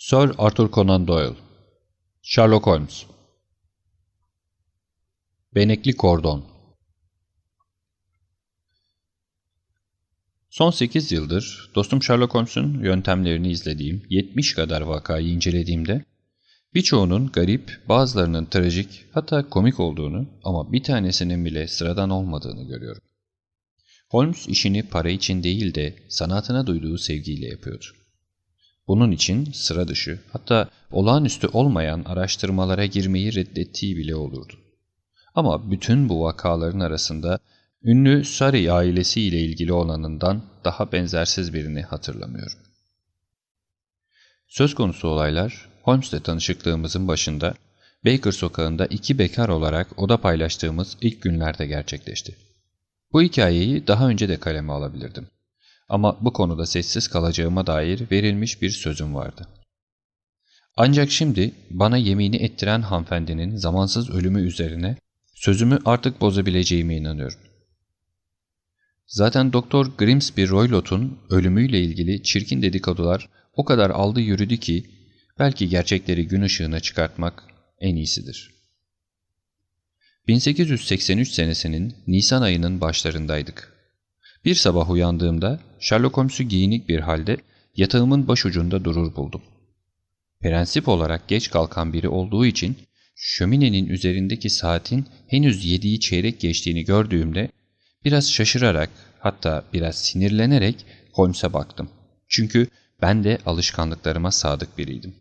Sir Arthur Conan Doyle Sherlock Holmes Benekli Kordon Son 8 yıldır dostum Sherlock Holmes'un yöntemlerini izlediğim 70 kadar vakayı incelediğimde birçoğunun garip, bazılarının trajik hatta komik olduğunu ama bir tanesinin bile sıradan olmadığını görüyorum. Holmes işini para için değil de sanatına duyduğu sevgiyle yapıyordu. Bunun için sıra dışı hatta olağanüstü olmayan araştırmalara girmeyi reddettiği bile olurdu. Ama bütün bu vakaların arasında ünlü Surrey ailesiyle ilgili olanından daha benzersiz birini hatırlamıyorum. Söz konusu olaylar Holmes'le tanışıklığımızın başında Baker sokağında iki bekar olarak oda paylaştığımız ilk günlerde gerçekleşti. Bu hikayeyi daha önce de kaleme alabilirdim. Ama bu konuda sessiz kalacağıma dair verilmiş bir sözüm vardı. Ancak şimdi bana yemini ettiren hanımefendinin zamansız ölümü üzerine sözümü artık bozabileceğime inanıyorum. Zaten Doktor Grimsby Roylot'un ölümüyle ilgili çirkin dedikodular o kadar aldı yürüdü ki belki gerçekleri gün ışığına çıkartmak en iyisidir. 1883 senesinin Nisan ayının başlarındaydık. Bir sabah uyandığımda Sherlock Holmes'u giyinik bir halde yatağımın başucunda durur buldum. Prensip olarak geç kalkan biri olduğu için şöminenin üzerindeki saatin henüz yediği çeyrek geçtiğini gördüğümde biraz şaşırarak hatta biraz sinirlenerek Holmes'e baktım. Çünkü ben de alışkanlıklarıma sadık biriydim.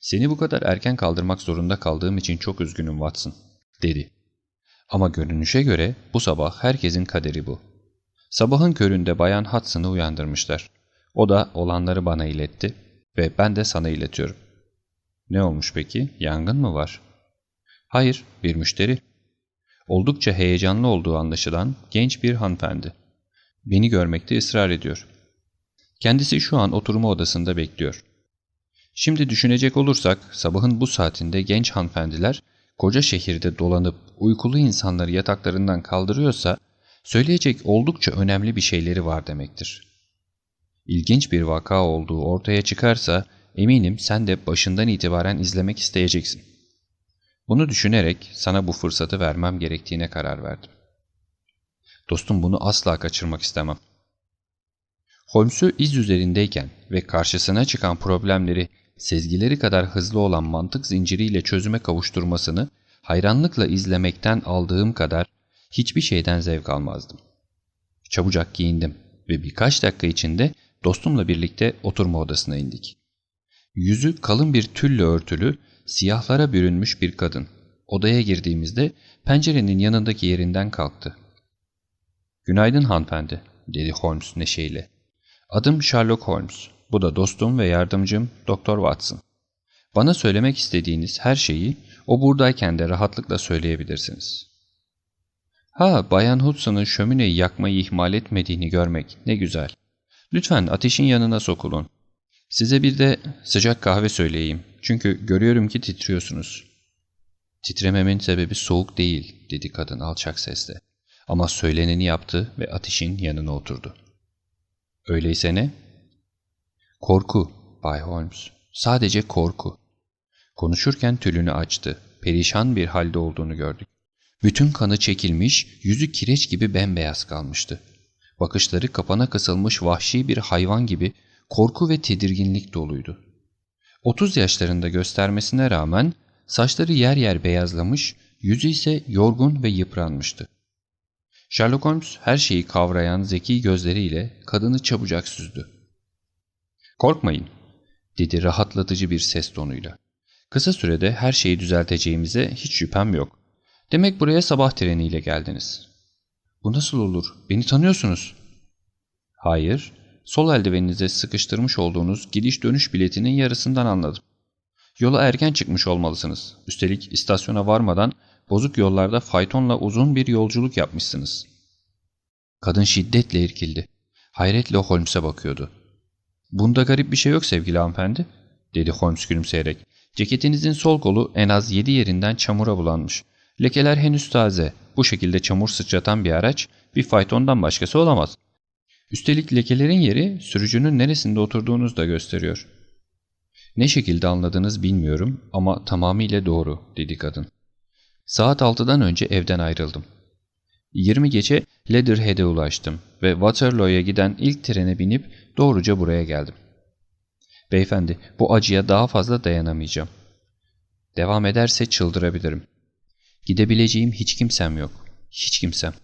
''Seni bu kadar erken kaldırmak zorunda kaldığım için çok üzgünüm Watson.'' dedi. Ama görünüşe göre bu sabah herkesin kaderi bu. Sabahın köründe Bayan Hudson'ı uyandırmışlar. O da olanları bana iletti ve ben de sana iletiyorum. Ne olmuş peki? Yangın mı var? Hayır, bir müşteri. Oldukça heyecanlı olduğu anlaşılan genç bir hanımefendi. Beni görmekte ısrar ediyor. Kendisi şu an oturma odasında bekliyor. Şimdi düşünecek olursak sabahın bu saatinde genç hanımefendiler koca şehirde dolanıp uykulu insanları yataklarından kaldırıyorsa söyleyecek oldukça önemli bir şeyleri var demektir. İlginç bir vaka olduğu ortaya çıkarsa eminim sen de başından itibaren izlemek isteyeceksin. Bunu düşünerek sana bu fırsatı vermem gerektiğine karar verdim. Dostum bunu asla kaçırmak istemem. Holmes'u iz üzerindeyken ve karşısına çıkan problemleri sezgileri kadar hızlı olan mantık zinciriyle çözüme kavuşturmasını hayranlıkla izlemekten aldığım kadar hiçbir şeyden zevk almazdım. Çabucak giyindim ve birkaç dakika içinde dostumla birlikte oturma odasına indik. Yüzü kalın bir tülle örtülü, siyahlara bürünmüş bir kadın. Odaya girdiğimizde pencerenin yanındaki yerinden kalktı. ''Günaydın hanımefendi'' dedi Holmes neşeyle. ''Adım Sherlock Holmes. Bu da dostum ve yardımcım Doktor Watson. Bana söylemek istediğiniz her şeyi o buradayken de rahatlıkla söyleyebilirsiniz. Ha, Bayan Hudson'ın şömineyi yakmayı ihmal etmediğini görmek ne güzel. Lütfen ateşin yanına sokulun. Size bir de sıcak kahve söyleyeyim. Çünkü görüyorum ki titriyorsunuz. Titrememin sebebi soğuk değil, dedi kadın alçak sesle. Ama söyleneni yaptı ve ateşin yanına oturdu. Öyleyse ne? Korku, Bay Holmes. Sadece korku. Konuşurken tülünü açtı. Perişan bir halde olduğunu gördük. Bütün kanı çekilmiş, yüzü kireç gibi bembeyaz kalmıştı. Bakışları kapana kısılmış vahşi bir hayvan gibi korku ve tedirginlik doluydu. 30 yaşlarında göstermesine rağmen saçları yer yer beyazlamış, yüzü ise yorgun ve yıpranmıştı. Sherlock Holmes her şeyi kavrayan zeki gözleriyle kadını çabucak süzdü. ''Korkmayın'' dedi rahatlatıcı bir ses tonuyla. Kısa sürede her şeyi düzelteceğimize hiç şüphem yok. Demek buraya sabah treniyle geldiniz. Bu nasıl olur? Beni tanıyorsunuz. Hayır, sol eldiveninize sıkıştırmış olduğunuz gidiş dönüş biletinin yarısından anladım. Yola erken çıkmış olmalısınız. Üstelik istasyona varmadan bozuk yollarda faytonla uzun bir yolculuk yapmışsınız. Kadın şiddetle irkildi. Hayretle Holmes'e bakıyordu. Bunda garip bir şey yok sevgili hanımefendi, dedi Holmes gülümseyerek. Ceketinizin sol kolu en az yedi yerinden çamura bulanmış. Lekeler henüz taze. Bu şekilde çamur sıçratan bir araç bir faytondan başkası olamaz. Üstelik lekelerin yeri sürücünün neresinde oturduğunuzu da gösteriyor. Ne şekilde anladınız bilmiyorum ama tamamıyla doğru dedi kadın. Saat 6'dan önce evden ayrıldım. 20 gece Leatherhead'e ulaştım ve Waterloo'ya giden ilk trene binip doğruca buraya geldim. Beyefendi, bu acıya daha fazla dayanamayacağım. Devam ederse çıldırabilirim. Gidebileceğim hiç kimsem yok. Hiç kimsem.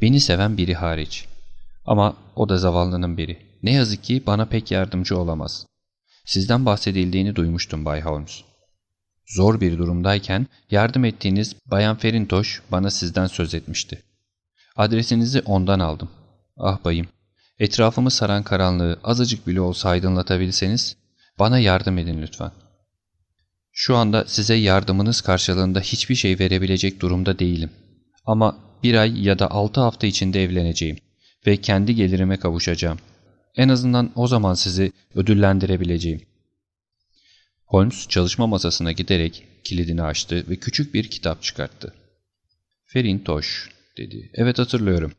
Beni seven biri hariç. Ama o da zavallının biri. Ne yazık ki bana pek yardımcı olamaz. Sizden bahsedildiğini duymuştum Bay Holmes. Zor bir durumdayken yardım ettiğiniz Bayan Ferintoş bana sizden söz etmişti. Adresinizi ondan aldım. Ah bayım, etrafımı saran karanlığı azıcık bile olsa aydınlatabilseniz bana yardım edin lütfen. Şu anda size yardımınız karşılığında hiçbir şey verebilecek durumda değilim. Ama bir ay ya da altı hafta içinde evleneceğim ve kendi gelirime kavuşacağım. En azından o zaman sizi ödüllendirebileceğim. Holmes çalışma masasına giderek kilidini açtı ve küçük bir kitap çıkarttı. Ferin Toş dedi. Evet hatırlıyorum.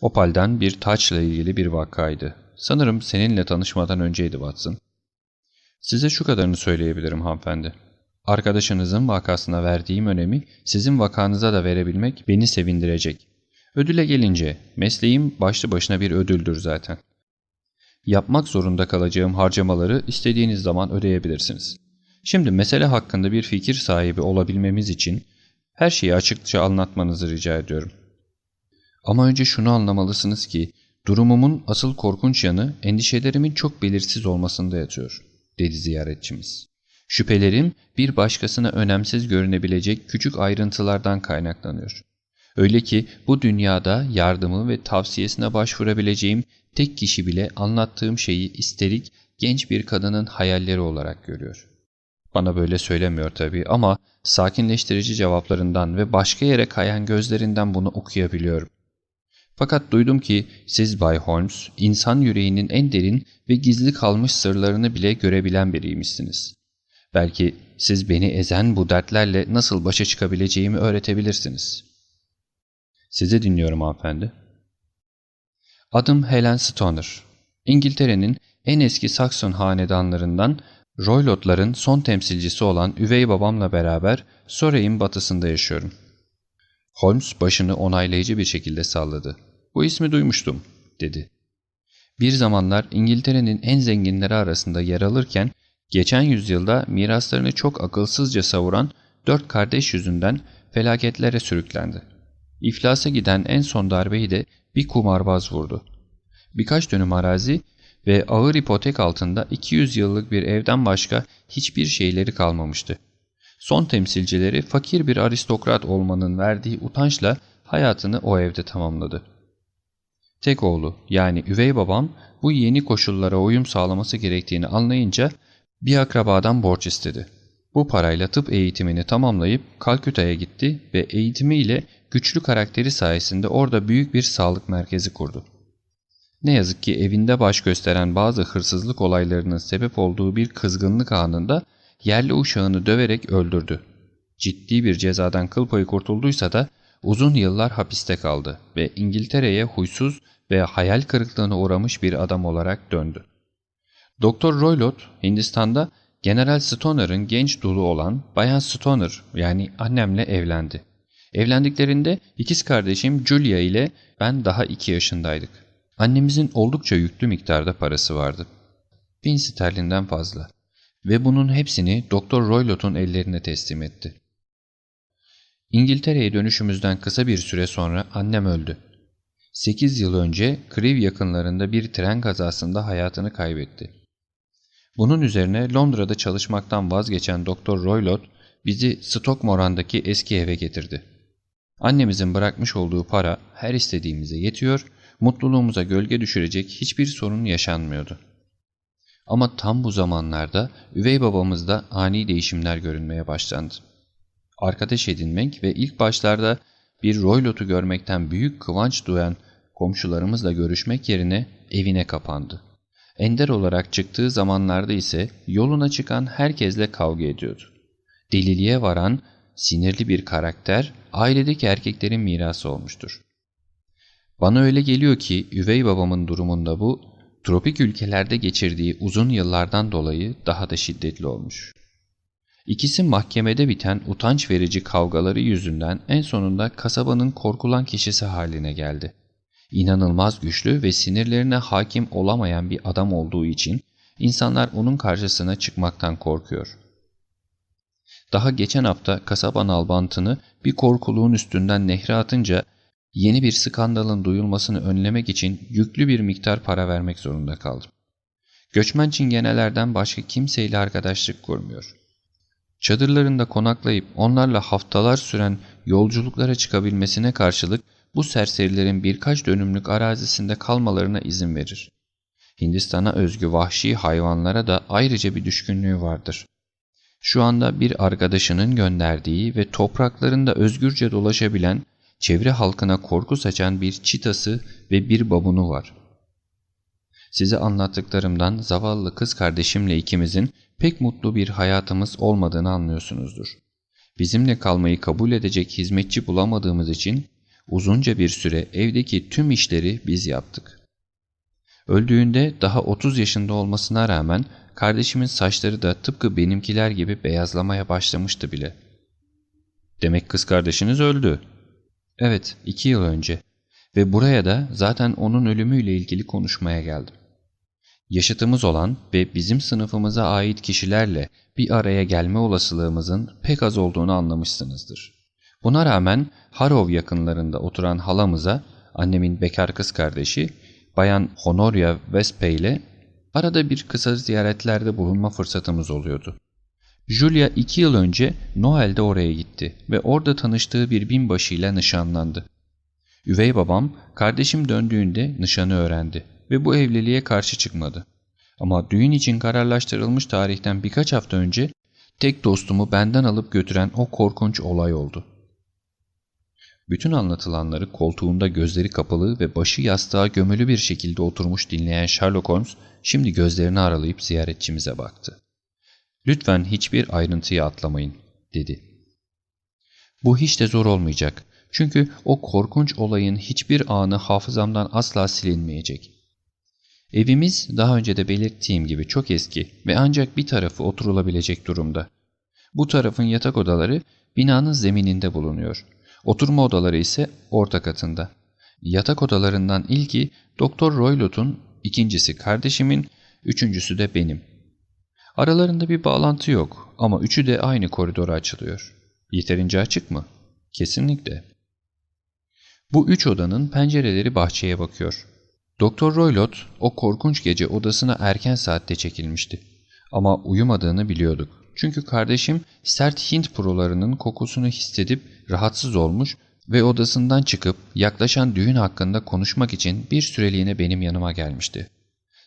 Opal'den bir taçla ilgili bir vakaydı. Sanırım seninle tanışmadan önceydi Watson. Size şu kadarını söyleyebilirim hanımefendi. Arkadaşınızın vakasına verdiğim önemi sizin vakanıza da verebilmek beni sevindirecek. Ödüle gelince mesleğim başlı başına bir ödüldür zaten. Yapmak zorunda kalacağım harcamaları istediğiniz zaman ödeyebilirsiniz. Şimdi mesele hakkında bir fikir sahibi olabilmemiz için her şeyi açıkça anlatmanızı rica ediyorum. Ama önce şunu anlamalısınız ki durumumun asıl korkunç yanı endişelerimin çok belirsiz olmasında yatıyor, dedi ziyaretçimiz. Şüphelerim bir başkasına önemsiz görünebilecek küçük ayrıntılardan kaynaklanıyor. Öyle ki bu dünyada yardımı ve tavsiyesine başvurabileceğim tek kişi bile anlattığım şeyi isterik genç bir kadının hayalleri olarak görüyor. Bana böyle söylemiyor tabii ama sakinleştirici cevaplarından ve başka yere kayan gözlerinden bunu okuyabiliyorum. Fakat duydum ki siz Bay Holmes, insan yüreğinin en derin ve gizli kalmış sırlarını bile görebilen biriymişsiniz. Belki siz beni ezen bu dertlerle nasıl başa çıkabileceğimi öğretebilirsiniz. Sizi dinliyorum hanımefendi. Adım Helen Stoner. İngiltere'nin en eski Sakson hanedanlarından Roylotların son temsilcisi olan üvey babamla beraber Surrey'in batısında yaşıyorum. Holmes başını onaylayıcı bir şekilde salladı. Bu ismi duymuştum, dedi. Bir zamanlar İngiltere'nin en zenginleri arasında yer alırken, geçen yüzyılda miraslarını çok akılsızca savuran dört kardeş yüzünden felaketlere sürüklendi. İflasa giden en son darbeyi de bir kumarbaz vurdu. Birkaç dönüm arazi ve ağır ipotek altında 200 yıllık bir evden başka hiçbir şeyleri kalmamıştı. Son temsilcileri fakir bir aristokrat olmanın verdiği utançla hayatını o evde tamamladı. Tek oğlu yani üvey babam bu yeni koşullara uyum sağlaması gerektiğini anlayınca bir akrabadan borç istedi. Bu parayla tıp eğitimini tamamlayıp Kalküta'ya gitti ve eğitimiyle güçlü karakteri sayesinde orada büyük bir sağlık merkezi kurdu. Ne yazık ki evinde baş gösteren bazı hırsızlık olaylarının sebep olduğu bir kızgınlık anında yerli uşağını döverek öldürdü. Ciddi bir cezadan kıl payı kurtulduysa da uzun yıllar hapiste kaldı ve İngiltere'ye huysuz ve hayal kırıklığına uğramış bir adam olarak döndü. Doktor Roylott Hindistan'da General Stoner'ın genç dulu olan Bayan Stoner yani annemle evlendi. Evlendiklerinde ikiz kardeşim Julia ile ben daha iki yaşındaydık. Annemizin oldukça yüklü miktarda parası vardı. Bin sterlinden fazla. Ve bunun hepsini Doktor Roylott'un ellerine teslim etti. İngiltere'ye dönüşümüzden kısa bir süre sonra annem öldü. 8 yıl önce Kriv yakınlarında bir tren kazasında hayatını kaybetti. Bunun üzerine Londra'da çalışmaktan vazgeçen Doktor Roylott bizi Stockmoran'daki eski eve getirdi. Annemizin bırakmış olduğu para her istediğimize yetiyor mutluluğumuza gölge düşürecek hiçbir sorun yaşanmıyordu. Ama tam bu zamanlarda üvey babamızda ani değişimler görünmeye başlandı. Arkadaş edinmek ve ilk başlarda bir Roylot'u görmekten büyük kıvanç duyan komşularımızla görüşmek yerine evine kapandı. Ender olarak çıktığı zamanlarda ise yoluna çıkan herkesle kavga ediyordu. Deliliğe varan sinirli bir karakter ailedeki erkeklerin mirası olmuştur. Bana öyle geliyor ki üvey babamın durumunda bu, tropik ülkelerde geçirdiği uzun yıllardan dolayı daha da şiddetli olmuş. İkisi mahkemede biten utanç verici kavgaları yüzünden en sonunda kasabanın korkulan kişisi haline geldi. İnanılmaz güçlü ve sinirlerine hakim olamayan bir adam olduğu için insanlar onun karşısına çıkmaktan korkuyor. Daha geçen hafta kasaba nalbantını bir korkuluğun üstünden nehre atınca yeni bir skandalın duyulmasını önlemek için yüklü bir miktar para vermek zorunda kaldım. Göçmen çingenelerden başka kimseyle arkadaşlık kurmuyor. Çadırlarında konaklayıp onlarla haftalar süren yolculuklara çıkabilmesine karşılık bu serserilerin birkaç dönümlük arazisinde kalmalarına izin verir. Hindistan'a özgü vahşi hayvanlara da ayrıca bir düşkünlüğü vardır. Şu anda bir arkadaşının gönderdiği ve topraklarında özgürce dolaşabilen, çevre halkına korku saçan bir çitası ve bir babunu var. Size anlattıklarımdan zavallı kız kardeşimle ikimizin pek mutlu bir hayatımız olmadığını anlıyorsunuzdur. Bizimle kalmayı kabul edecek hizmetçi bulamadığımız için uzunca bir süre evdeki tüm işleri biz yaptık. Öldüğünde daha 30 yaşında olmasına rağmen kardeşimin saçları da tıpkı benimkiler gibi beyazlamaya başlamıştı bile. Demek kız kardeşiniz öldü. Evet, iki yıl önce. Ve buraya da zaten onun ölümüyle ilgili konuşmaya geldim. Yaşıtımız olan ve bizim sınıfımıza ait kişilerle bir araya gelme olasılığımızın pek az olduğunu anlamışsınızdır. Buna rağmen Harov yakınlarında oturan halamıza annemin bekar kız kardeşi Bayan Honoria Vespe ile arada bir kısa ziyaretlerde bulunma fırsatımız oluyordu. Julia iki yıl önce Noel'de oraya gitti ve orada tanıştığı bir binbaşıyla nişanlandı. Üvey babam kardeşim döndüğünde nişanı öğrendi ve bu evliliğe karşı çıkmadı. Ama düğün için kararlaştırılmış tarihten birkaç hafta önce tek dostumu benden alıp götüren o korkunç olay oldu. Bütün anlatılanları koltuğunda gözleri kapalı ve başı yastığa gömülü bir şekilde oturmuş dinleyen Sherlock Holmes şimdi gözlerini aralayıp ziyaretçimize baktı. ''Lütfen hiçbir ayrıntıyı atlamayın.'' dedi. ''Bu hiç de zor olmayacak. Çünkü o korkunç olayın hiçbir anı hafızamdan asla silinmeyecek. Evimiz daha önce de belirttiğim gibi çok eski ve ancak bir tarafı oturulabilecek durumda. Bu tarafın yatak odaları binanın zemininde bulunuyor. Oturma odaları ise orta katında. Yatak odalarından ilki Doktor Roylot'un, ikincisi kardeşimin, üçüncüsü de benim. Aralarında bir bağlantı yok ama üçü de aynı koridora açılıyor. Yeterince açık mı? Kesinlikle. Bu üç odanın pencereleri bahçeye bakıyor. Doktor Roylott o korkunç gece odasına erken saatte çekilmişti. Ama uyumadığını biliyorduk. Çünkü kardeşim sert Hint purolarının kokusunu hissedip rahatsız olmuş ve odasından çıkıp yaklaşan düğün hakkında konuşmak için bir süreliğine benim yanıma gelmişti.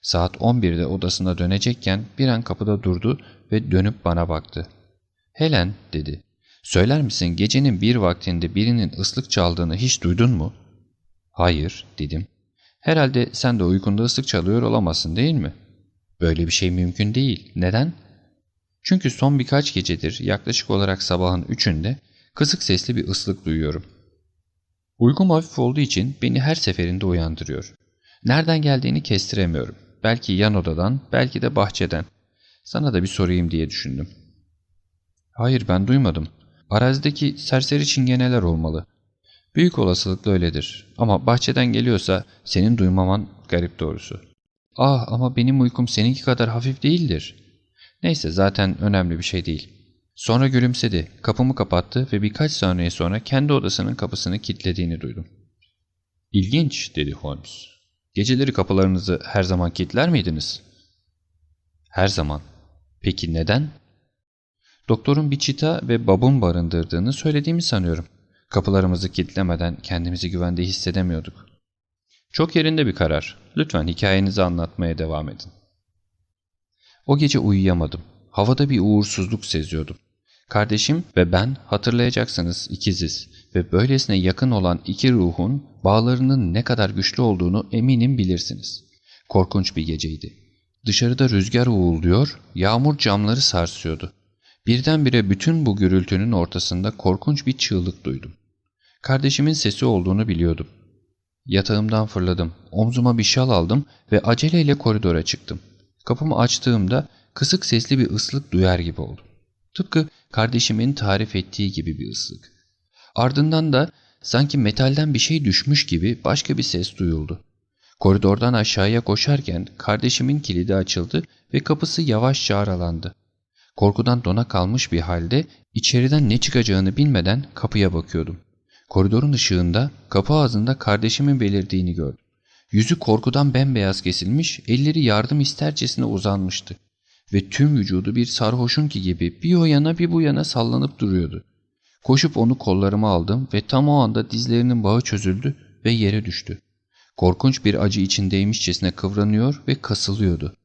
Saat 11'de odasına dönecekken bir an kapıda durdu ve dönüp bana baktı. ''Helen'' dedi. ''Söyler misin gecenin bir vaktinde birinin ıslık çaldığını hiç duydun mu?'' ''Hayır'' dedim. ''Herhalde sen de uykunda ıslık çalıyor olamazsın değil mi?'' ''Böyle bir şey mümkün değil. Neden?'' Çünkü son birkaç gecedir yaklaşık olarak sabahın üçünde kısık sesli bir ıslık duyuyorum. Uykum hafif olduğu için beni her seferinde uyandırıyor. Nereden geldiğini kestiremiyorum. Belki yan odadan, belki de bahçeden. Sana da bir sorayım diye düşündüm. Hayır ben duymadım. Arazideki serseri çingeneler olmalı. Büyük olasılıkla öyledir. Ama bahçeden geliyorsa senin duymaman garip doğrusu. Ah ama benim uykum seninki kadar hafif değildir. Neyse zaten önemli bir şey değil. Sonra gülümsedi, kapımı kapattı ve birkaç saniye sonra kendi odasının kapısını kilitlediğini duydum. İlginç dedi Holmes. Geceleri kapılarınızı her zaman kilitler miydiniz? Her zaman. Peki neden? Doktorun bir çita ve babun barındırdığını söylediğimi sanıyorum. Kapılarımızı kilitlemeden kendimizi güvende hissedemiyorduk. Çok yerinde bir karar. Lütfen hikayenizi anlatmaya devam edin. O gece uyuyamadım. Havada bir uğursuzluk seziyordum. Kardeşim ve ben hatırlayacaksınız ikiziz ve böylesine yakın olan iki ruhun bağlarının ne kadar güçlü olduğunu eminim bilirsiniz. Korkunç bir geceydi. Dışarıda rüzgar uğulduyor, yağmur camları sarsıyordu. Birdenbire bütün bu gürültünün ortasında korkunç bir çığlık duydum. Kardeşimin sesi olduğunu biliyordum. Yatağımdan fırladım. Omzuma bir şal aldım ve aceleyle koridora çıktım. Kapımı açtığımda kısık sesli bir ıslık duyar gibi oldum. Tıpkı kardeşimin tarif ettiği gibi bir ıslık. Ardından da sanki metalden bir şey düşmüş gibi başka bir ses duyuldu. Koridordan aşağıya koşarken kardeşimin kilidi açıldı ve kapısı yavaşça aralandı. Korkudan dona kalmış bir halde içeriden ne çıkacağını bilmeden kapıya bakıyordum. Koridorun ışığında kapı ağzında kardeşimin belirdiğini gördüm. Yüzü korkudan bembeyaz kesilmiş, elleri yardım istercesine uzanmıştı. Ve tüm vücudu bir sarhoşunki gibi bir o yana bir bu yana sallanıp duruyordu. Koşup onu kollarıma aldım ve tam o anda dizlerinin bağı çözüldü ve yere düştü. Korkunç bir acı içindeymişçesine kıvranıyor ve kasılıyordu.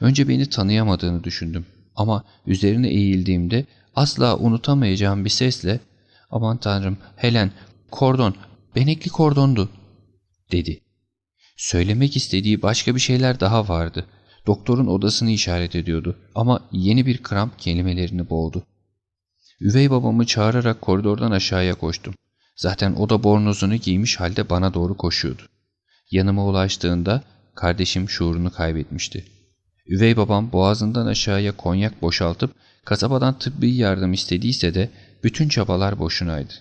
Önce beni tanıyamadığını düşündüm ama üzerine eğildiğimde asla unutamayacağım bir sesle ''Aman tanrım Helen, kordon, benekli kordondu.'' dedi. Söylemek istediği başka bir şeyler daha vardı. Doktorun odasını işaret ediyordu ama yeni bir kramp kelimelerini boğdu. Üvey babamı çağırarak koridordan aşağıya koştum. Zaten o da bornozunu giymiş halde bana doğru koşuyordu. Yanıma ulaştığında kardeşim şuurunu kaybetmişti. Üvey babam boğazından aşağıya konyak boşaltıp kasabadan tıbbi yardım istediyse de bütün çabalar boşunaydı.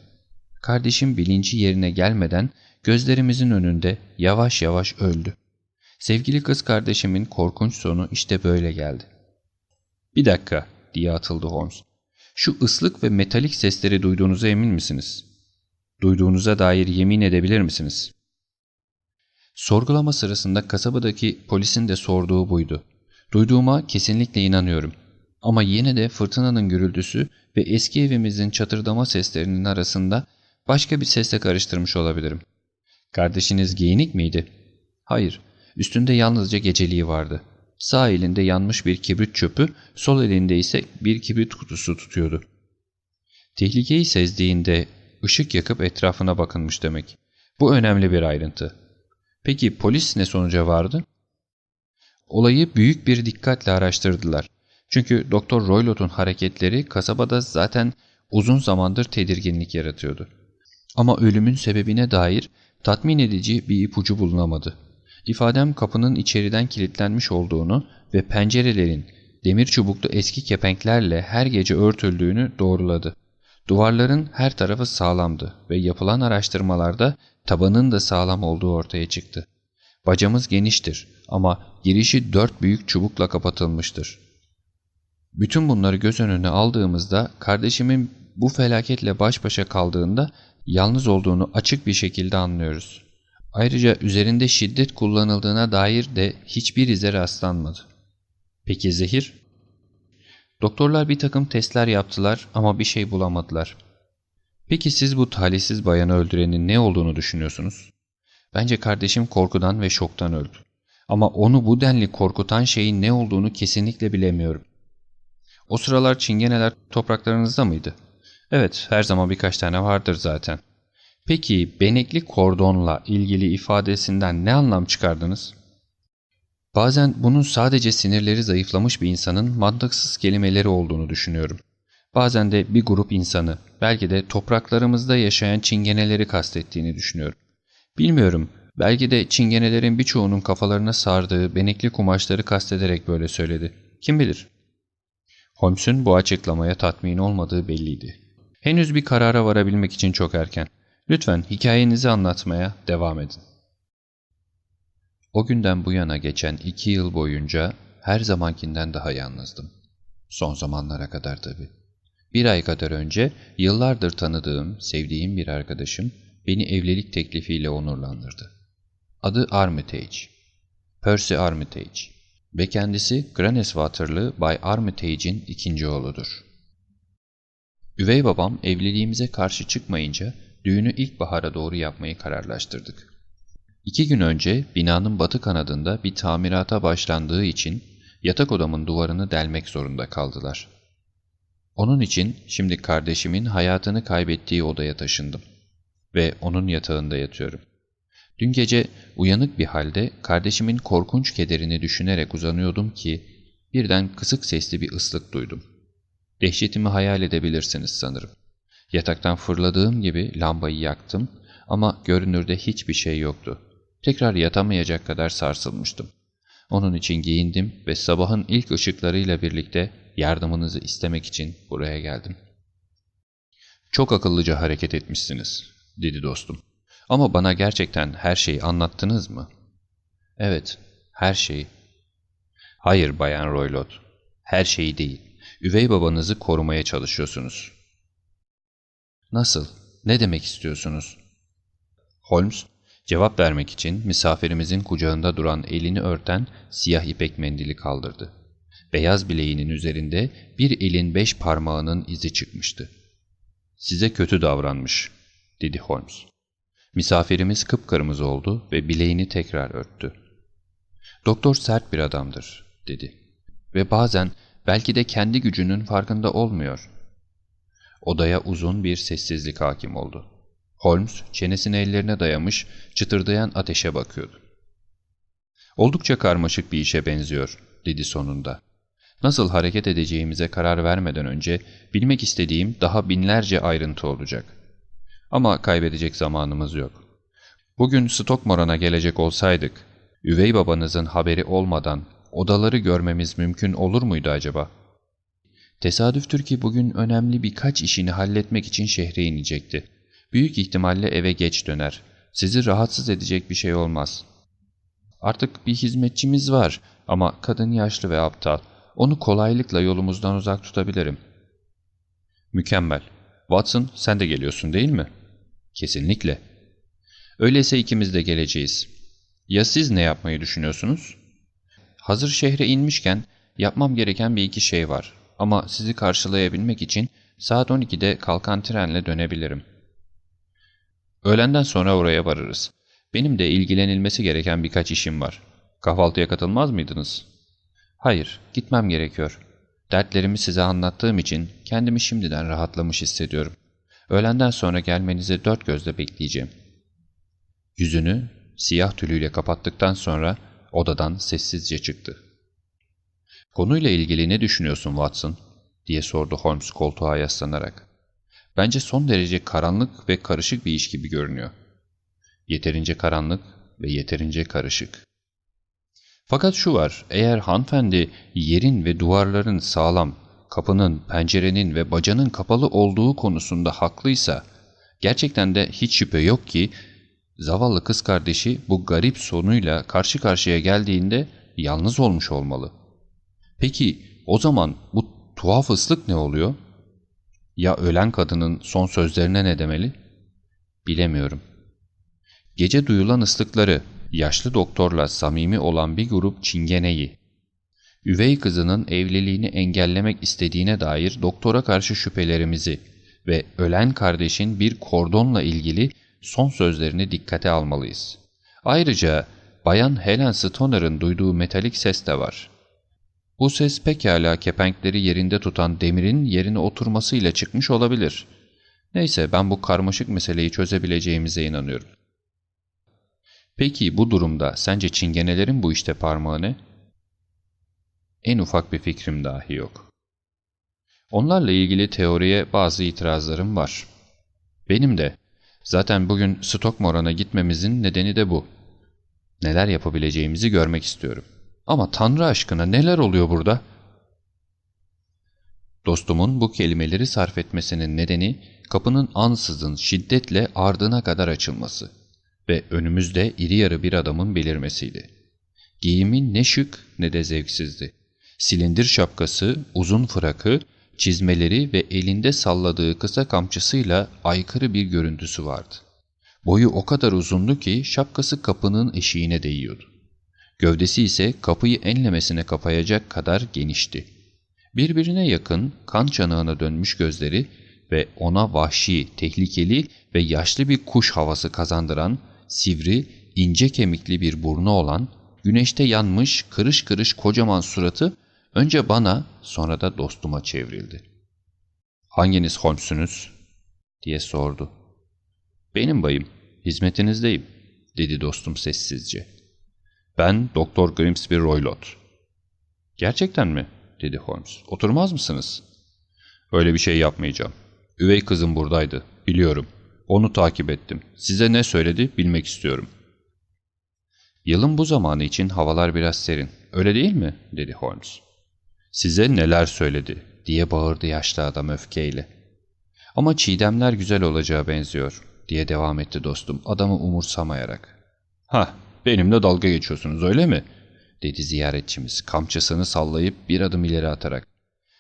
Kardeşim bilinci yerine gelmeden gözlerimizin önünde yavaş yavaş öldü. Sevgili kız kardeşimin korkunç sonu işte böyle geldi. ''Bir dakika'' diye atıldı Holmes. ''Şu ıslık ve metalik sesleri duyduğunuza emin misiniz? Duyduğunuza dair yemin edebilir misiniz?'' Sorgulama sırasında kasabadaki polisin de sorduğu buydu. Duyduğuma kesinlikle inanıyorum. Ama yine de fırtınanın gürültüsü ve eski evimizin çatırdama seslerinin arasında başka bir sesle karıştırmış olabilirim. Kardeşiniz giyinik miydi? Hayır, üstünde yalnızca geceliği vardı. Sağ elinde yanmış bir kibrit çöpü, sol elinde ise bir kibrit kutusu tutuyordu. Tehlikeyi sezdiğinde ışık yakıp etrafına bakınmış demek. Bu önemli bir ayrıntı. Peki polis ne sonuca vardı? Olayı büyük bir dikkatle araştırdılar. Çünkü Doktor Roylot'un hareketleri kasabada zaten uzun zamandır tedirginlik yaratıyordu. Ama ölümün sebebine dair tatmin edici bir ipucu bulunamadı. İfadem kapının içeriden kilitlenmiş olduğunu ve pencerelerin demir çubuklu eski kepenklerle her gece örtüldüğünü doğruladı. Duvarların her tarafı sağlamdı ve yapılan araştırmalarda tabanın da sağlam olduğu ortaya çıktı. Bacamız geniştir ama girişi dört büyük çubukla kapatılmıştır. Bütün bunları göz önüne aldığımızda kardeşimin bu felaketle baş başa kaldığında yalnız olduğunu açık bir şekilde anlıyoruz. Ayrıca üzerinde şiddet kullanıldığına dair de hiçbir ize rastlanmadı. Peki zehir? Doktorlar bir takım testler yaptılar ama bir şey bulamadılar. Peki siz bu talihsiz bayanı öldürenin ne olduğunu düşünüyorsunuz? Bence kardeşim korkudan ve şoktan öldü. Ama onu bu denli korkutan şeyin ne olduğunu kesinlikle bilemiyorum. O sıralar çingeneler topraklarınızda mıydı? Evet, her zaman birkaç tane vardır zaten. Peki benekli kordonla ilgili ifadesinden ne anlam çıkardınız? Bazen bunun sadece sinirleri zayıflamış bir insanın mantıksız kelimeleri olduğunu düşünüyorum. Bazen de bir grup insanı, belki de topraklarımızda yaşayan çingeneleri kastettiğini düşünüyorum. Bilmiyorum, belki de çingenelerin birçoğunun kafalarına sardığı benekli kumaşları kastederek böyle söyledi. Kim bilir? Holmes'un bu açıklamaya tatmin olmadığı belliydi. Henüz bir karara varabilmek için çok erken. Lütfen hikayenizi anlatmaya devam edin. O günden bu yana geçen iki yıl boyunca her zamankinden daha yalnızdım. Son zamanlara kadar tabii. Bir ay kadar önce yıllardır tanıdığım, sevdiğim bir arkadaşım beni evlilik teklifiyle onurlandırdı. Adı Armitage. Percy Armitage. Ve kendisi Graneswater'lı Bay Armitage'in ikinci oğludur. Üvey babam evliliğimize karşı çıkmayınca düğünü ilkbahara doğru yapmayı kararlaştırdık. İki gün önce binanın batı kanadında bir tamirata başlandığı için yatak odamın duvarını delmek zorunda kaldılar. Onun için şimdi kardeşimin hayatını kaybettiği odaya taşındım ve onun yatağında yatıyorum. Dün gece uyanık bir halde kardeşimin korkunç kederini düşünerek uzanıyordum ki birden kısık sesli bir ıslık duydum. Dehşetimi hayal edebilirsiniz sanırım. Yataktan fırladığım gibi lambayı yaktım Ama görünürde hiçbir şey yoktu. Tekrar yatamayacak kadar sarsılmıştım. Onun için giyindim ve sabahın ilk ışıklarıyla birlikte yardımınızı istemek için buraya geldim. Çok akıllıca hareket etmişsiniz, dedi dostum. Ama bana gerçekten her şeyi anlattınız mı? Evet, her şeyi. Hayır Bayan Roylott, her şeyi değil. Üvey babanızı korumaya çalışıyorsunuz. Nasıl? Ne demek istiyorsunuz? Holmes, cevap vermek için misafirimizin kucağında duran elini örten siyah ipek mendili kaldırdı. Beyaz bileğinin üzerinde bir elin beş parmağının izi çıkmıştı. ''Size kötü davranmış.'' Dedi Holmes. Misafirimiz kıpkırmızı oldu ve bileğini tekrar örttü. ''Doktor sert bir adamdır.'' dedi. ''Ve bazen belki de kendi gücünün farkında olmuyor.'' Odaya uzun bir sessizlik hakim oldu. Holmes çenesini ellerine dayamış, çıtırdayan ateşe bakıyordu. ''Oldukça karmaşık bir işe benziyor.'' dedi sonunda. Nasıl hareket edeceğimize karar vermeden önce bilmek istediğim daha binlerce ayrıntı olacak. Ama kaybedecek zamanımız yok. Bugün Stockmore'a gelecek olsaydık, üvey babanızın haberi olmadan odaları görmemiz mümkün olur muydu acaba? Tesadüftür ki bugün önemli birkaç işini halletmek için şehre inecekti. Büyük ihtimalle eve geç döner. Sizi rahatsız edecek bir şey olmaz. Artık bir hizmetçimiz var ama kadın yaşlı ve aptal. Onu kolaylıkla yolumuzdan uzak tutabilirim. Mükemmel. Watson sen de geliyorsun değil mi? Kesinlikle. Öyleyse ikimiz de geleceğiz. Ya siz ne yapmayı düşünüyorsunuz? Hazır şehre inmişken yapmam gereken bir iki şey var. Ama sizi karşılayabilmek için saat 12'de kalkan trenle dönebilirim. Öğlenden sonra oraya varırız. Benim de ilgilenilmesi gereken birkaç işim var. Kahvaltıya katılmaz mıydınız? Hayır, gitmem gerekiyor. Dertlerimi size anlattığım için kendimi şimdiden rahatlamış hissediyorum. Öğlenden sonra gelmenizi dört gözle bekleyeceğim. Yüzünü siyah tülüyle kapattıktan sonra odadan sessizce çıktı. ''Konuyla ilgili ne düşünüyorsun Watson?'' diye sordu Holmes koltuğa yaslanarak. ''Bence son derece karanlık ve karışık bir iş gibi görünüyor. Yeterince karanlık ve yeterince karışık. Fakat şu var, eğer hanımefendi yerin ve duvarların sağlam, kapının, pencerenin ve bacanın kapalı olduğu konusunda haklıysa, gerçekten de hiç şüphe yok ki, zavallı kız kardeşi bu garip sonuyla karşı karşıya geldiğinde yalnız olmuş olmalı. Peki o zaman bu tuhaf ıslık ne oluyor? Ya ölen kadının son sözlerine ne demeli? Bilemiyorum. Gece duyulan ıslıkları yaşlı doktorla samimi olan bir grup çingeneyi, üvey kızının evliliğini engellemek istediğine dair doktora karşı şüphelerimizi ve ölen kardeşin bir kordonla ilgili son sözlerini dikkate almalıyız. Ayrıca Bayan Helen Stoner'ın duyduğu metalik ses de var. Bu ses pekala kepenkleri yerinde tutan demirin yerine oturmasıyla çıkmış olabilir. Neyse ben bu karmaşık meseleyi çözebileceğimize inanıyorum. Peki bu durumda sence çingenelerin bu işte parmağı ne? En ufak bir fikrim dahi yok. Onlarla ilgili teoriye bazı itirazlarım var. Benim de. Zaten bugün Stockmore'a gitmemizin nedeni de bu. Neler yapabileceğimizi görmek istiyorum. Ama Tanrı aşkına neler oluyor burada? Dostumun bu kelimeleri sarf etmesinin nedeni kapının ansızın şiddetle ardına kadar açılması ve önümüzde iri yarı bir adamın belirmesiydi. Giyimin ne şık ne de zevksizdi. Silindir şapkası, uzun frakı, çizmeleri ve elinde salladığı kısa kamçısıyla aykırı bir görüntüsü vardı. Boyu o kadar uzundu ki şapkası kapının eşiğine değiyordu. Gövdesi ise kapıyı enlemesine kapayacak kadar genişti. Birbirine yakın kan çanağına dönmüş gözleri ve ona vahşi, tehlikeli ve yaşlı bir kuş havası kazandıran sivri, ince kemikli bir burnu olan, güneşte yanmış kırış kırış kocaman suratı önce bana sonra da dostuma çevrildi. ''Hanginiz Holmes'ünüz?'' diye sordu. ''Benim bayım, hizmetinizdeyim.'' dedi dostum sessizce. ''Ben Doktor Grimsby Roylott.'' ''Gerçekten mi?'' dedi Holmes. ''Oturmaz mısınız?'' ''Öyle bir şey yapmayacağım. Üvey kızım buradaydı, biliyorum. Onu takip ettim. Size ne söyledi bilmek istiyorum. Yılın bu zamanı için havalar biraz serin. Öyle değil mi? dedi Holmes. Size neler söyledi diye bağırdı yaşlı adam öfkeyle. Ama çiğdemler güzel olacağı benziyor diye devam etti dostum adamı umursamayarak. Ha benimle dalga geçiyorsunuz öyle mi? dedi ziyaretçimiz kamçısını sallayıp bir adım ileri atarak.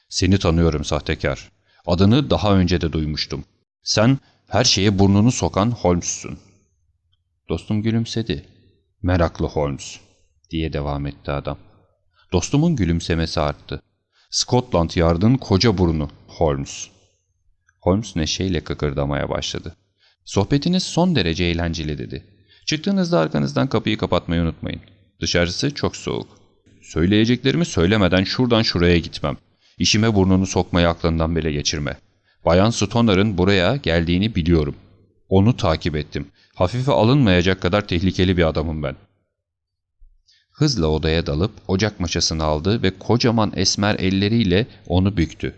Seni tanıyorum sahtekar. Adını daha önce de duymuştum. Sen her şeye burnunu sokan Holmes'sun. Dostum gülümsedi. Meraklı Holmes diye devam etti adam. Dostumun gülümsemesi arttı. Scotland Yard'ın koca burnu Holmes. Holmes neşeyle kıkırdamaya başladı. Sohbetiniz son derece eğlenceli dedi. Çıktığınızda arkanızdan kapıyı kapatmayı unutmayın. Dışarısı çok soğuk. Söyleyeceklerimi söylemeden şuradan şuraya gitmem. İşime burnunu sokmayı aklından bile geçirme. Bayan Stoner'ın buraya geldiğini biliyorum. Onu takip ettim. Hafife alınmayacak kadar tehlikeli bir adamım ben. Hızla odaya dalıp ocak maşasını aldı ve kocaman esmer elleriyle onu büktü.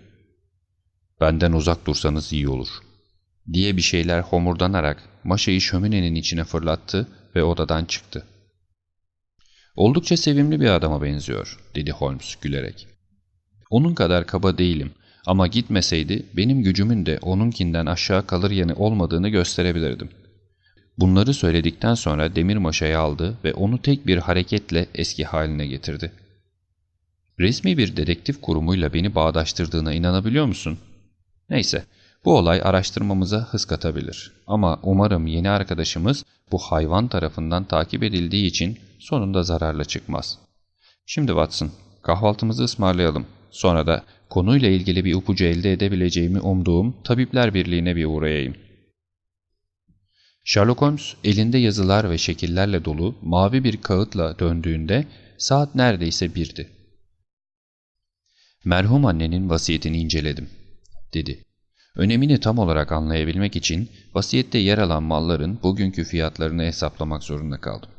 Benden uzak dursanız iyi olur. Diye bir şeyler homurdanarak maşayı şöminenin içine fırlattı ve odadan çıktı. Oldukça sevimli bir adama benziyor, dedi Holmes gülerek. Onun kadar kaba değilim ama gitmeseydi benim gücümün de onunkinden aşağı kalır yanı olmadığını gösterebilirdim. Bunları söyledikten sonra demir maşayı aldı ve onu tek bir hareketle eski haline getirdi. Resmi bir dedektif kurumuyla beni bağdaştırdığına inanabiliyor musun? Neyse, bu olay araştırmamıza hız katabilir. Ama umarım yeni arkadaşımız bu hayvan tarafından takip edildiği için sonunda zararla çıkmaz. Şimdi Watson, kahvaltımızı ısmarlayalım. Sonra da konuyla ilgili bir ipucu elde edebileceğimi umduğum Tabipler Birliği'ne bir uğrayayım. Sherlock Holmes elinde yazılar ve şekillerle dolu mavi bir kağıtla döndüğünde saat neredeyse birdi. Merhum annenin vasiyetini inceledim, dedi. Önemini tam olarak anlayabilmek için vasiyette yer alan malların bugünkü fiyatlarını hesaplamak zorunda kaldım.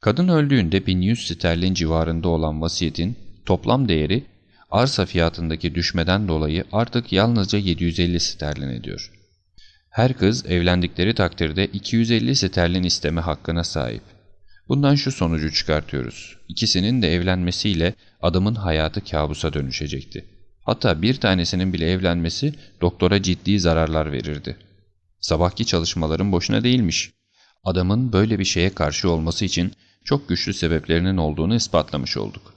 Kadın öldüğünde 1100 sterlin civarında olan vasiyetin toplam değeri arsa fiyatındaki düşmeden dolayı artık yalnızca 750 sterlin ediyor. Her kız evlendikleri takdirde 250 sterlin isteme hakkına sahip. Bundan şu sonucu çıkartıyoruz. İkisinin de evlenmesiyle adamın hayatı kabusa dönüşecekti. Hatta bir tanesinin bile evlenmesi doktora ciddi zararlar verirdi. Sabahki çalışmaların boşuna değilmiş. Adamın böyle bir şeye karşı olması için çok güçlü sebeplerinin olduğunu ispatlamış olduk.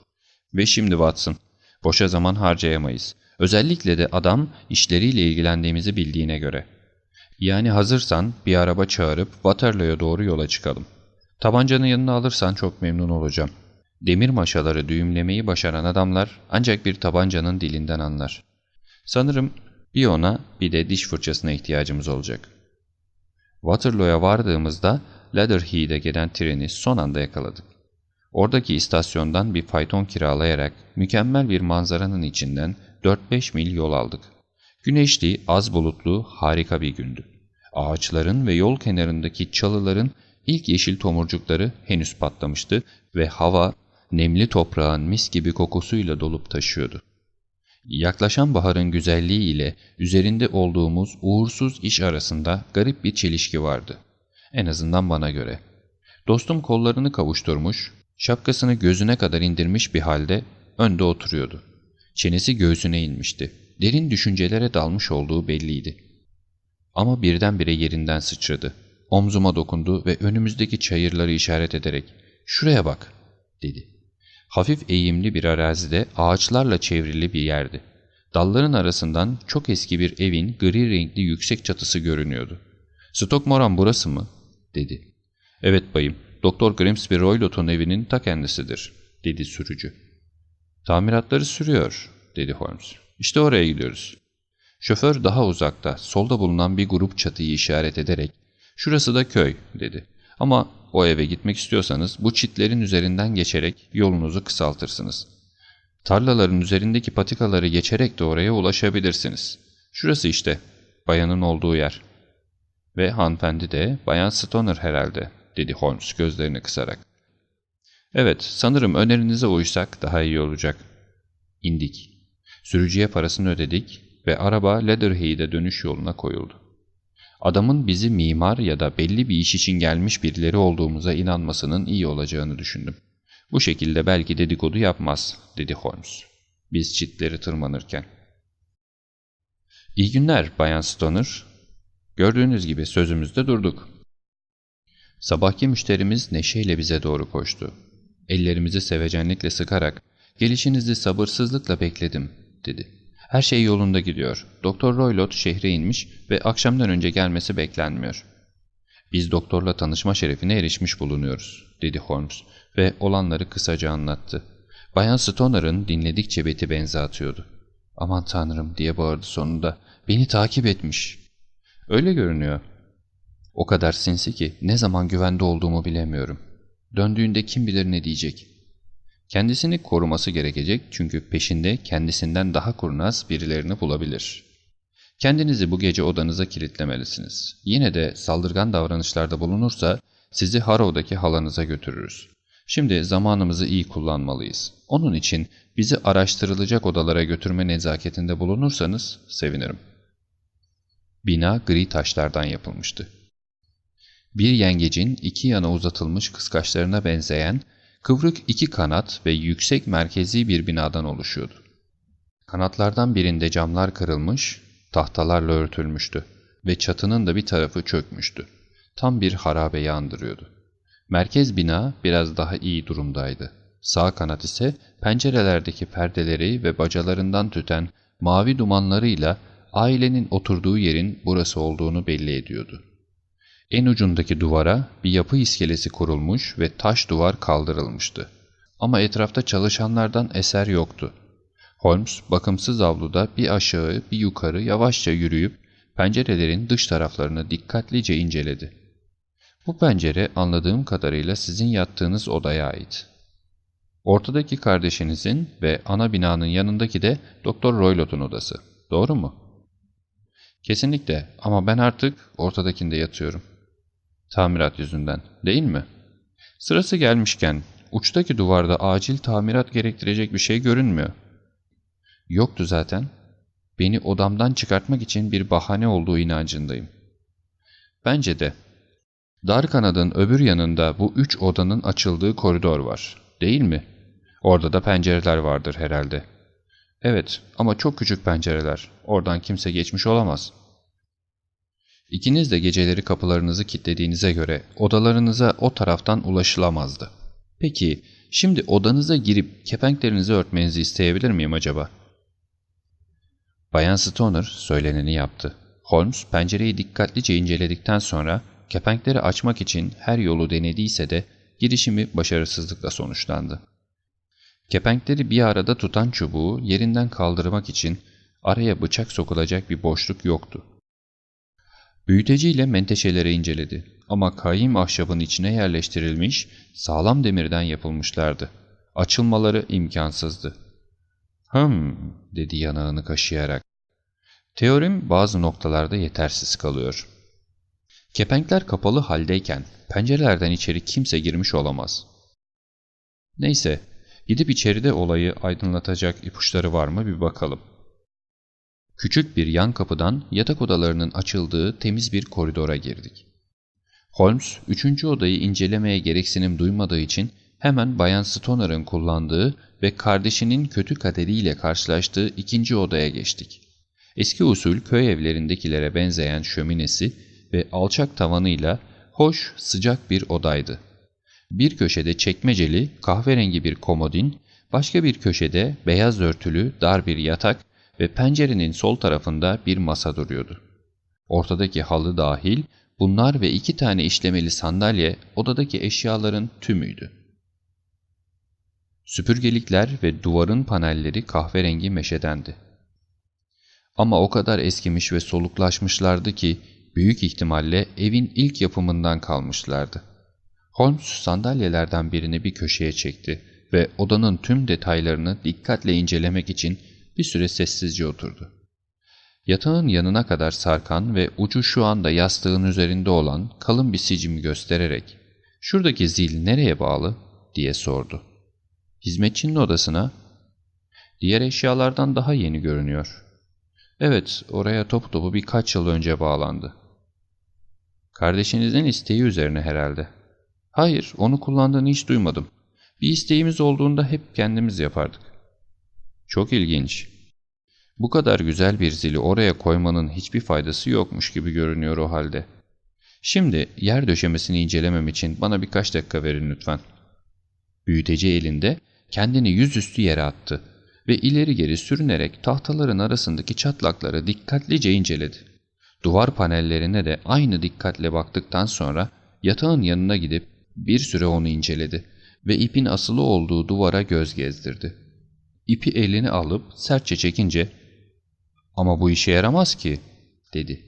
Ve şimdi Watson, boşa zaman harcayamayız. Özellikle de adam işleriyle ilgilendiğimizi bildiğine göre. Yani hazırsan bir araba çağırıp Waterloo'ya doğru yola çıkalım. Tabancanı yanına alırsan çok memnun olacağım. Demir maşaları düğümlemeyi başaran adamlar ancak bir tabancanın dilinden anlar. Sanırım bir ona bir de diş fırçasına ihtiyacımız olacak. Waterloo'ya vardığımızda Leatherhead'e gelen treni son anda yakaladık. Oradaki istasyondan bir fayton kiralayarak mükemmel bir manzaranın içinden 4-5 mil yol aldık. Güneşli, az bulutlu, harika bir gündü. Ağaçların ve yol kenarındaki çalıların ilk yeşil tomurcukları henüz patlamıştı ve hava nemli toprağın mis gibi kokusuyla dolup taşıyordu. Yaklaşan baharın güzelliği ile üzerinde olduğumuz uğursuz iş arasında garip bir çelişki vardı. En azından bana göre. Dostum kollarını kavuşturmuş, şapkasını gözüne kadar indirmiş bir halde önde oturuyordu. Çenesi göğsüne inmişti. Derin düşüncelere dalmış olduğu belliydi. Ama birdenbire yerinden sıçradı. Omzuma dokundu ve önümüzdeki çayırları işaret ederek ''Şuraya bak'' dedi. Hafif eğimli bir arazide ağaçlarla çevrili bir yerdi. Dalların arasından çok eski bir evin gri renkli yüksek çatısı görünüyordu. ''Stockmoran burası mı?'' dedi. ''Evet bayım, Doktor Grimsby Roylot'un evinin ta kendisidir.'' dedi sürücü. ''Tamiratları sürüyor.'' dedi Holmes. ''İşte oraya gidiyoruz.'' Şoför daha uzakta, solda bulunan bir grup çatıyı işaret ederek ''Şurası da köy.'' dedi. ''Ama o eve gitmek istiyorsanız bu çitlerin üzerinden geçerek yolunuzu kısaltırsınız. Tarlaların üzerindeki patikaları geçerek de oraya ulaşabilirsiniz. Şurası işte, bayanın olduğu yer. Ve hanımefendi de bayan Stoner herhalde, dedi Holmes gözlerini kısarak. Evet, sanırım önerinize uysak daha iyi olacak. İndik. Sürücüye parasını ödedik ve araba Leatherhead'e dönüş yoluna koyuldu. Adamın bizi mimar ya da belli bir iş için gelmiş birileri olduğumuza inanmasının iyi olacağını düşündüm. Bu şekilde belki dedikodu yapmaz, dedi Holmes. Biz çitleri tırmanırken. İyi günler Bayan Stoner. Gördüğünüz gibi sözümüzde durduk. Sabahki müşterimiz neşeyle bize doğru koştu. Ellerimizi sevecenlikle sıkarak, gelişinizi sabırsızlıkla bekledim, dedi. Her şey yolunda gidiyor. Doktor Roylott şehre inmiş ve akşamdan önce gelmesi beklenmiyor. Biz doktorla tanışma şerefine erişmiş bulunuyoruz, dedi Holmes ve olanları kısaca anlattı. Bayan Stoner'ın dinledikçe beti benze atıyordu. Aman tanrım diye bağırdı sonunda. Beni takip etmiş. Öyle görünüyor. O kadar sinsi ki ne zaman güvende olduğumu bilemiyorum. Döndüğünde kim bilir ne diyecek. Kendisini koruması gerekecek çünkü peşinde kendisinden daha kurnaz birilerini bulabilir. Kendinizi bu gece odanıza kilitlemelisiniz. Yine de saldırgan davranışlarda bulunursa sizi Harrow'daki halanıza götürürüz. Şimdi zamanımızı iyi kullanmalıyız. Onun için bizi araştırılacak odalara götürme nezaketinde bulunursanız sevinirim. Bina gri taşlardan yapılmıştı. Bir yengecin iki yana uzatılmış kıskaçlarına benzeyen kıvrık iki kanat ve yüksek merkezi bir binadan oluşuyordu. Kanatlardan birinde camlar kırılmış, tahtalarla örtülmüştü ve çatının da bir tarafı çökmüştü. Tam bir harabeyi andırıyordu. Merkez bina biraz daha iyi durumdaydı. Sağ kanat ise pencerelerdeki perdeleri ve bacalarından tüten mavi dumanlarıyla ailenin oturduğu yerin burası olduğunu belli ediyordu. En ucundaki duvara bir yapı iskelesi kurulmuş ve taş duvar kaldırılmıştı. Ama etrafta çalışanlardan eser yoktu. Holmes bakımsız avluda bir aşağı bir yukarı yavaşça yürüyüp pencerelerin dış taraflarını dikkatlice inceledi. Bu pencere anladığım kadarıyla sizin yattığınız odaya ait. Ortadaki kardeşinizin ve ana binanın yanındaki de Doktor Roylot'un odası. Doğru mu? Kesinlikle ama ben artık ortadakinde yatıyorum. Tamirat yüzünden, değil mi? Sırası gelmişken uçtaki duvarda acil tamirat gerektirecek bir şey görünmüyor. Yoktu zaten. Beni odamdan çıkartmak için bir bahane olduğu inancındayım. Bence de. Dar kanadın öbür yanında bu üç odanın açıldığı koridor var, değil mi? Orada da pencereler vardır herhalde. Evet ama çok küçük pencereler. Oradan kimse geçmiş olamaz. İkiniz de geceleri kapılarınızı kilitlediğinize göre odalarınıza o taraftan ulaşılamazdı. Peki şimdi odanıza girip kepenklerinizi örtmenizi isteyebilir miyim acaba? Bayan Stoner söyleneni yaptı. Holmes pencereyi dikkatlice inceledikten sonra kepenkleri açmak için her yolu denediyse de girişimi başarısızlıkla sonuçlandı. Kepenkleri bir arada tutan çubuğu yerinden kaldırmak için araya bıçak sokulacak bir boşluk yoktu. Büyüteciyle menteşeleri inceledi ama kayyum ahşabın içine yerleştirilmiş sağlam demirden yapılmışlardı. Açılmaları imkansızdı. Hım dedi yanağını kaşıyarak. Teorim bazı noktalarda yetersiz kalıyor. Kepenkler kapalı haldeyken pencerelerden içeri kimse girmiş olamaz. Neyse gidip içeride olayı aydınlatacak ipuçları var mı bir bakalım. Küçük bir yan kapıdan yatak odalarının açıldığı temiz bir koridora girdik. Holmes, üçüncü odayı incelemeye gereksinim duymadığı için hemen Bayan Stoner'ın kullandığı ve kardeşinin kötü kaderiyle karşılaştığı ikinci odaya geçtik. Eski usul köy evlerindekilere benzeyen şöminesi ve alçak tavanıyla hoş, sıcak bir odaydı. Bir köşede çekmeceli, kahverengi bir komodin, başka bir köşede beyaz örtülü dar bir yatak ve pencerenin sol tarafında bir masa duruyordu. Ortadaki halı dahil bunlar ve iki tane işlemeli sandalye odadaki eşyaların tümüydü. Süpürgelikler ve duvarın panelleri kahverengi meşedendi. Ama o kadar eskimiş ve soluklaşmışlardı ki büyük ihtimalle evin ilk yapımından kalmışlardı. Holmes sandalyelerden birini bir köşeye çekti ve odanın tüm detaylarını dikkatle incelemek için bir süre sessizce oturdu. Yatağın yanına kadar sarkan ve ucu şu anda yastığın üzerinde olan kalın bir sicimi göstererek ''Şuradaki zil nereye bağlı?'' diye sordu. ''Hizmetçinin odasına.'' ''Diğer eşyalardan daha yeni görünüyor.'' ''Evet, oraya top topu birkaç yıl önce bağlandı.'' Kardeşinizin isteği üzerine herhalde. Hayır, onu kullandığını hiç duymadım. Bir isteğimiz olduğunda hep kendimiz yapardık. Çok ilginç. Bu kadar güzel bir zili oraya koymanın hiçbir faydası yokmuş gibi görünüyor o halde. Şimdi yer döşemesini incelemem için bana birkaç dakika verin lütfen. Büyüteci elinde kendini yüzüstü yere attı ve ileri geri sürünerek tahtaların arasındaki çatlakları dikkatlice inceledi. Duvar panellerine de aynı dikkatle baktıktan sonra yatağın yanına gidip bir süre onu inceledi ve ipin asılı olduğu duvara göz gezdirdi. İpi elini alıp sertçe çekince ''Ama bu işe yaramaz ki'' dedi.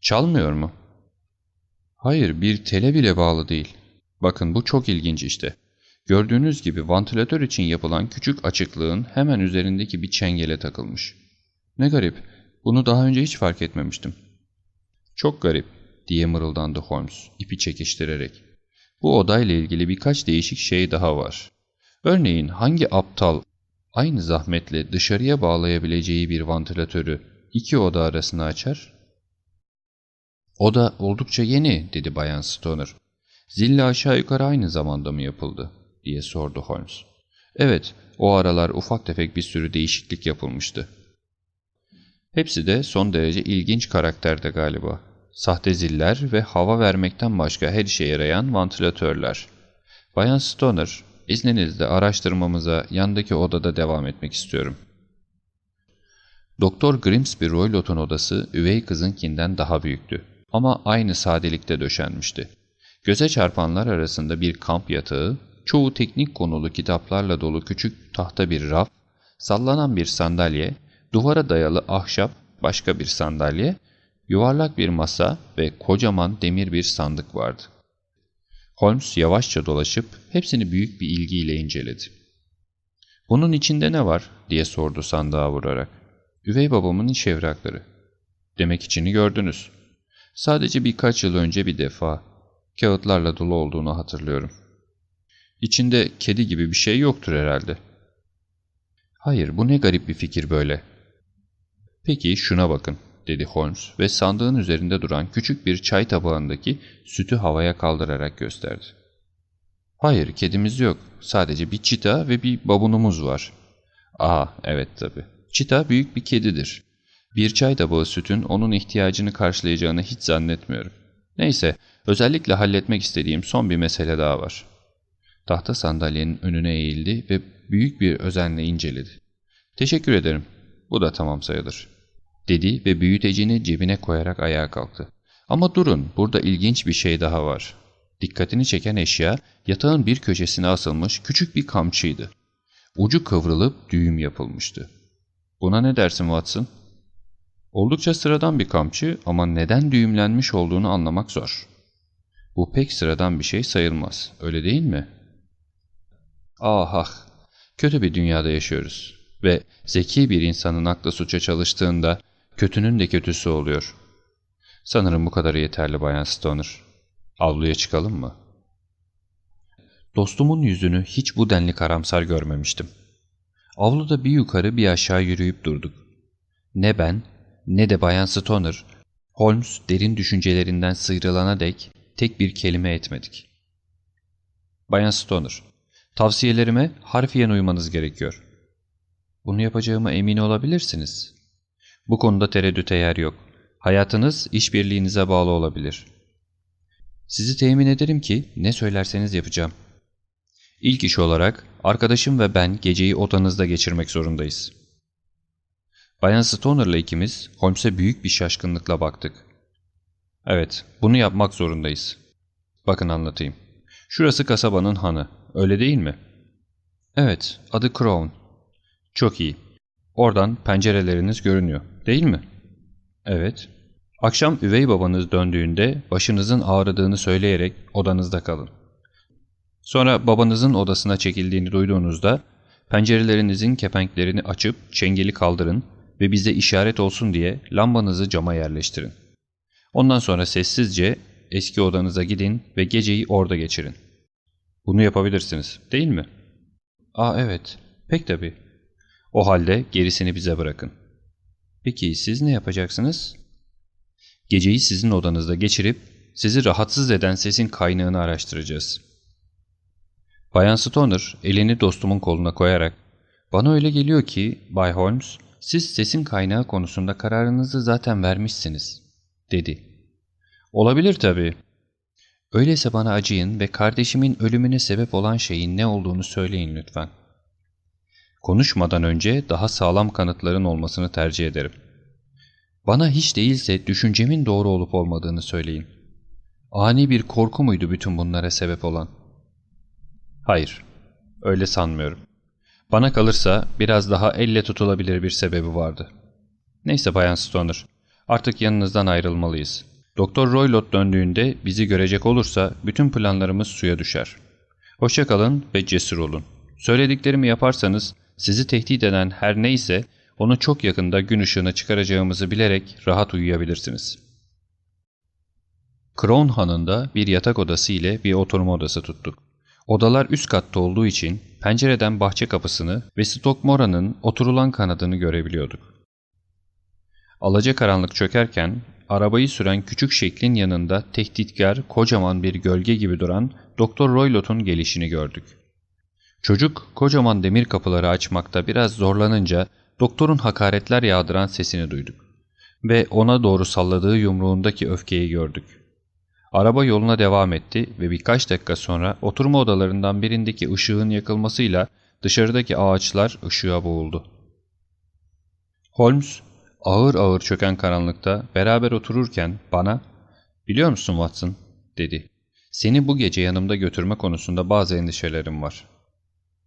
''Çalmıyor mu?'' ''Hayır, bir tele bile bağlı değil. Bakın bu çok ilginç işte. Gördüğünüz gibi vantilatör için yapılan küçük açıklığın hemen üzerindeki bir çengele takılmış. Ne garip, bunu daha önce hiç fark etmemiştim.'' ''Çok garip.'' diye mırıldandı Holmes ipi çekiştirerek. Bu odayla ilgili birkaç değişik şey daha var. Örneğin hangi aptal aynı zahmetle dışarıya bağlayabileceği bir vantilatörü iki oda arasına açar? Oda oldukça yeni dedi Bayan Stoner. Zille aşağı yukarı aynı zamanda mı yapıldı diye sordu Holmes. Evet o aralar ufak tefek bir sürü değişiklik yapılmıştı. Hepsi de son derece ilginç karakterde galiba. Sahte ziller ve hava vermekten başka her işe yarayan vantilatörler. Bayan Stoner, izninizle araştırmamıza yandaki odada devam etmek istiyorum. Doktor Grimsby Roylot'un odası üvey kızınkinden daha büyüktü. Ama aynı sadelikte döşenmişti. Göze çarpanlar arasında bir kamp yatağı, çoğu teknik konulu kitaplarla dolu küçük tahta bir raf, sallanan bir sandalye, duvara dayalı ahşap başka bir sandalye Yuvarlak bir masa ve kocaman demir bir sandık vardı. Holmes yavaşça dolaşıp hepsini büyük bir ilgiyle inceledi. ''Bunun içinde ne var?'' diye sordu sandığa vurarak. ''Üvey babamın iş evrakları.'' ''Demek içini gördünüz.'' ''Sadece birkaç yıl önce bir defa. Kağıtlarla dolu olduğunu hatırlıyorum.'' ''İçinde kedi gibi bir şey yoktur herhalde.'' ''Hayır, bu ne garip bir fikir böyle.'' ''Peki şuna bakın dedi Holmes ve sandığın üzerinde duran küçük bir çay tabağındaki sütü havaya kaldırarak gösterdi. Hayır, kedimiz yok. Sadece bir çita ve bir babunumuz var. Aa, evet tabi. Çita büyük bir kedidir. Bir çay tabağı sütün onun ihtiyacını karşılayacağını hiç zannetmiyorum. Neyse, özellikle halletmek istediğim son bir mesele daha var. Tahta sandalyenin önüne eğildi ve büyük bir özenle inceledi. Teşekkür ederim. Bu da tamam sayılır dedi ve büyütecini cebine koyarak ayağa kalktı. Ama durun, burada ilginç bir şey daha var. Dikkatini çeken eşya yatağın bir köşesine asılmış küçük bir kamçıydı. Ucu kıvrılıp düğüm yapılmıştı. Buna ne dersin Watson? Oldukça sıradan bir kamçı ama neden düğümlenmiş olduğunu anlamak zor. Bu pek sıradan bir şey sayılmaz, öyle değil mi? Ah ah, kötü bir dünyada yaşıyoruz ve zeki bir insanın aklı suça çalıştığında Kötünün de kötüsü oluyor. Sanırım bu kadarı yeterli Bayan Stoner. Avluya çıkalım mı? Dostumun yüzünü hiç bu denli karamsar görmemiştim. Avluda bir yukarı bir aşağı yürüyüp durduk. Ne ben ne de Bayan Stoner, Holmes derin düşüncelerinden sıyrılana dek tek bir kelime etmedik. Bayan Stoner, tavsiyelerime harfiyen uymanız gerekiyor. Bunu yapacağıma emin olabilirsiniz. Bu konuda tereddüte yer yok. Hayatınız işbirliğinize bağlı olabilir. Sizi temin ederim ki ne söylerseniz yapacağım. İlk iş olarak arkadaşım ve ben geceyi odanızda geçirmek zorundayız. Bayan Stoner'la ikimiz Holmes'e büyük bir şaşkınlıkla baktık. Evet, bunu yapmak zorundayız. Bakın anlatayım. Şurası kasabanın hanı, öyle değil mi? Evet, adı Crown. Çok iyi. Oradan pencereleriniz görünüyor, değil mi? Evet. Akşam üvey babanız döndüğünde başınızın ağrıdığını söyleyerek odanızda kalın. Sonra babanızın odasına çekildiğini duyduğunuzda pencerelerinizin kepenklerini açıp çengeli kaldırın ve bize işaret olsun diye lambanızı cama yerleştirin. Ondan sonra sessizce eski odanıza gidin ve geceyi orada geçirin. Bunu yapabilirsiniz, değil mi? Aa evet, pek tabii. O halde gerisini bize bırakın. Peki siz ne yapacaksınız? Geceyi sizin odanızda geçirip sizi rahatsız eden sesin kaynağını araştıracağız. Bayan Stoner elini dostumun koluna koyarak ''Bana öyle geliyor ki Bay Holmes, siz sesin kaynağı konusunda kararınızı zaten vermişsiniz.'' dedi. ''Olabilir tabii. Öyleyse bana acıyın ve kardeşimin ölümüne sebep olan şeyin ne olduğunu söyleyin lütfen. Konuşmadan önce daha sağlam kanıtların olmasını tercih ederim. Bana hiç değilse düşüncemin doğru olup olmadığını söyleyin. Ani bir korku muydu bütün bunlara sebep olan? Hayır, öyle sanmıyorum. Bana kalırsa biraz daha elle tutulabilir bir sebebi vardı. Neyse Bayan Stoner, artık yanınızdan ayrılmalıyız. Doktor Roylott döndüğünde bizi görecek olursa bütün planlarımız suya düşer. Hoşçakalın ve cesur olun. Söylediklerimi yaparsanız sizi tehdit eden her neyse onu çok yakında gün ışığına çıkaracağımızı bilerek rahat uyuyabilirsiniz. Crown Han'ında bir yatak odası ile bir oturma odası tuttuk. Odalar üst katta olduğu için pencereden bahçe kapısını ve Stockmora'nın oturulan kanadını görebiliyorduk. Alaca karanlık çökerken arabayı süren küçük şeklin yanında tehditkar, kocaman bir gölge gibi duran Doktor Roylot'un gelişini gördük. Çocuk kocaman demir kapıları açmakta biraz zorlanınca doktorun hakaretler yağdıran sesini duyduk ve ona doğru salladığı yumruğundaki öfkeyi gördük. Araba yoluna devam etti ve birkaç dakika sonra oturma odalarından birindeki ışığın yakılmasıyla dışarıdaki ağaçlar ışığa boğuldu. Holmes ağır ağır çöken karanlıkta beraber otururken bana ''Biliyor musun Watson?'' dedi. ''Seni bu gece yanımda götürme konusunda bazı endişelerim var.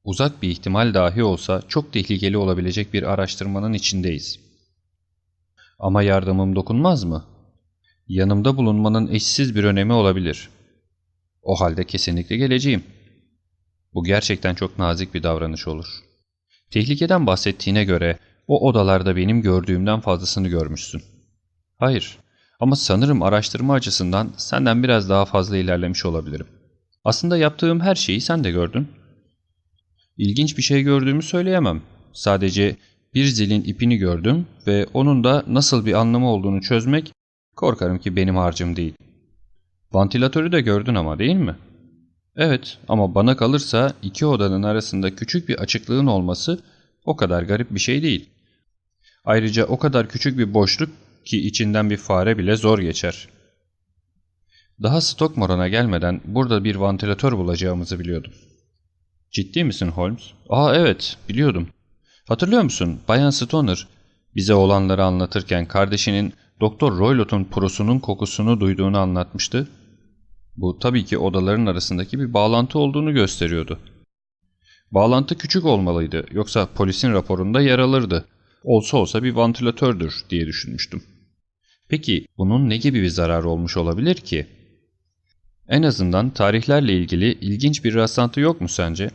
Uzak bir ihtimal dahi olsa çok tehlikeli olabilecek bir araştırmanın içindeyiz. Ama yardımım dokunmaz mı? Yanımda bulunmanın eşsiz bir önemi olabilir. O halde kesinlikle geleceğim. Bu gerçekten çok nazik bir davranış olur. Tehlikeden bahsettiğine göre o odalarda benim gördüğümden fazlasını görmüşsün. Hayır ama sanırım araştırma açısından senden biraz daha fazla ilerlemiş olabilirim. Aslında yaptığım her şeyi sen de gördün. İlginç bir şey gördüğümü söyleyemem. Sadece bir zilin ipini gördüm ve onun da nasıl bir anlamı olduğunu çözmek korkarım ki benim harcım değil. Vantilatörü de gördün ama değil mi? Evet ama bana kalırsa iki odanın arasında küçük bir açıklığın olması o kadar garip bir şey değil. Ayrıca o kadar küçük bir boşluk ki içinden bir fare bile zor geçer. Daha Stockmore'a gelmeden burada bir vantilatör bulacağımızı biliyordum. Ciddi misin Holmes? Aa evet, biliyordum. Hatırlıyor musun? Bayan Stoner bize olanları anlatırken kardeşinin Doktor Roylot'un purusunun kokusunu duyduğunu anlatmıştı. Bu tabii ki odaların arasındaki bir bağlantı olduğunu gösteriyordu. Bağlantı küçük olmalıydı yoksa polisin raporunda yer alırdı. Olsa olsa bir vantilatördür diye düşünmüştüm. Peki bunun ne gibi bir zarar olmuş olabilir ki? En azından tarihlerle ilgili ilginç bir rastlantı yok mu sence?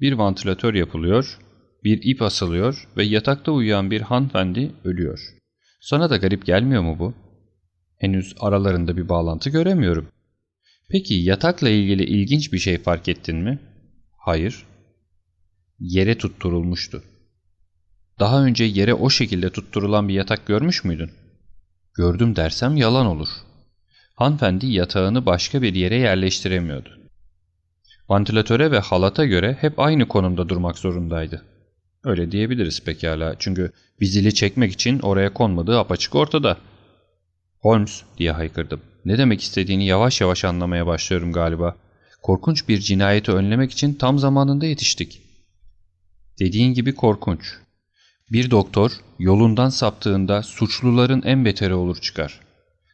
Bir vantilatör yapılıyor, bir ip asılıyor ve yatakta uyuyan bir hanımefendi ölüyor. Sana da garip gelmiyor mu bu? Henüz aralarında bir bağlantı göremiyorum. Peki yatakla ilgili ilginç bir şey fark ettin mi? Hayır. Yere tutturulmuştu. Daha önce yere o şekilde tutturulan bir yatak görmüş müydün? Gördüm dersem yalan olur. Hanımefendi yatağını başka bir yere yerleştiremiyordu. Vantilatöre ve halata göre hep aynı konumda durmak zorundaydı. Öyle diyebiliriz pekala çünkü bizili çekmek için oraya konmadığı apaçık ortada. Holmes diye haykırdım. Ne demek istediğini yavaş yavaş anlamaya başlıyorum galiba. Korkunç bir cinayeti önlemek için tam zamanında yetiştik. Dediğin gibi korkunç. Bir doktor yolundan saptığında suçluların en beteri olur çıkar.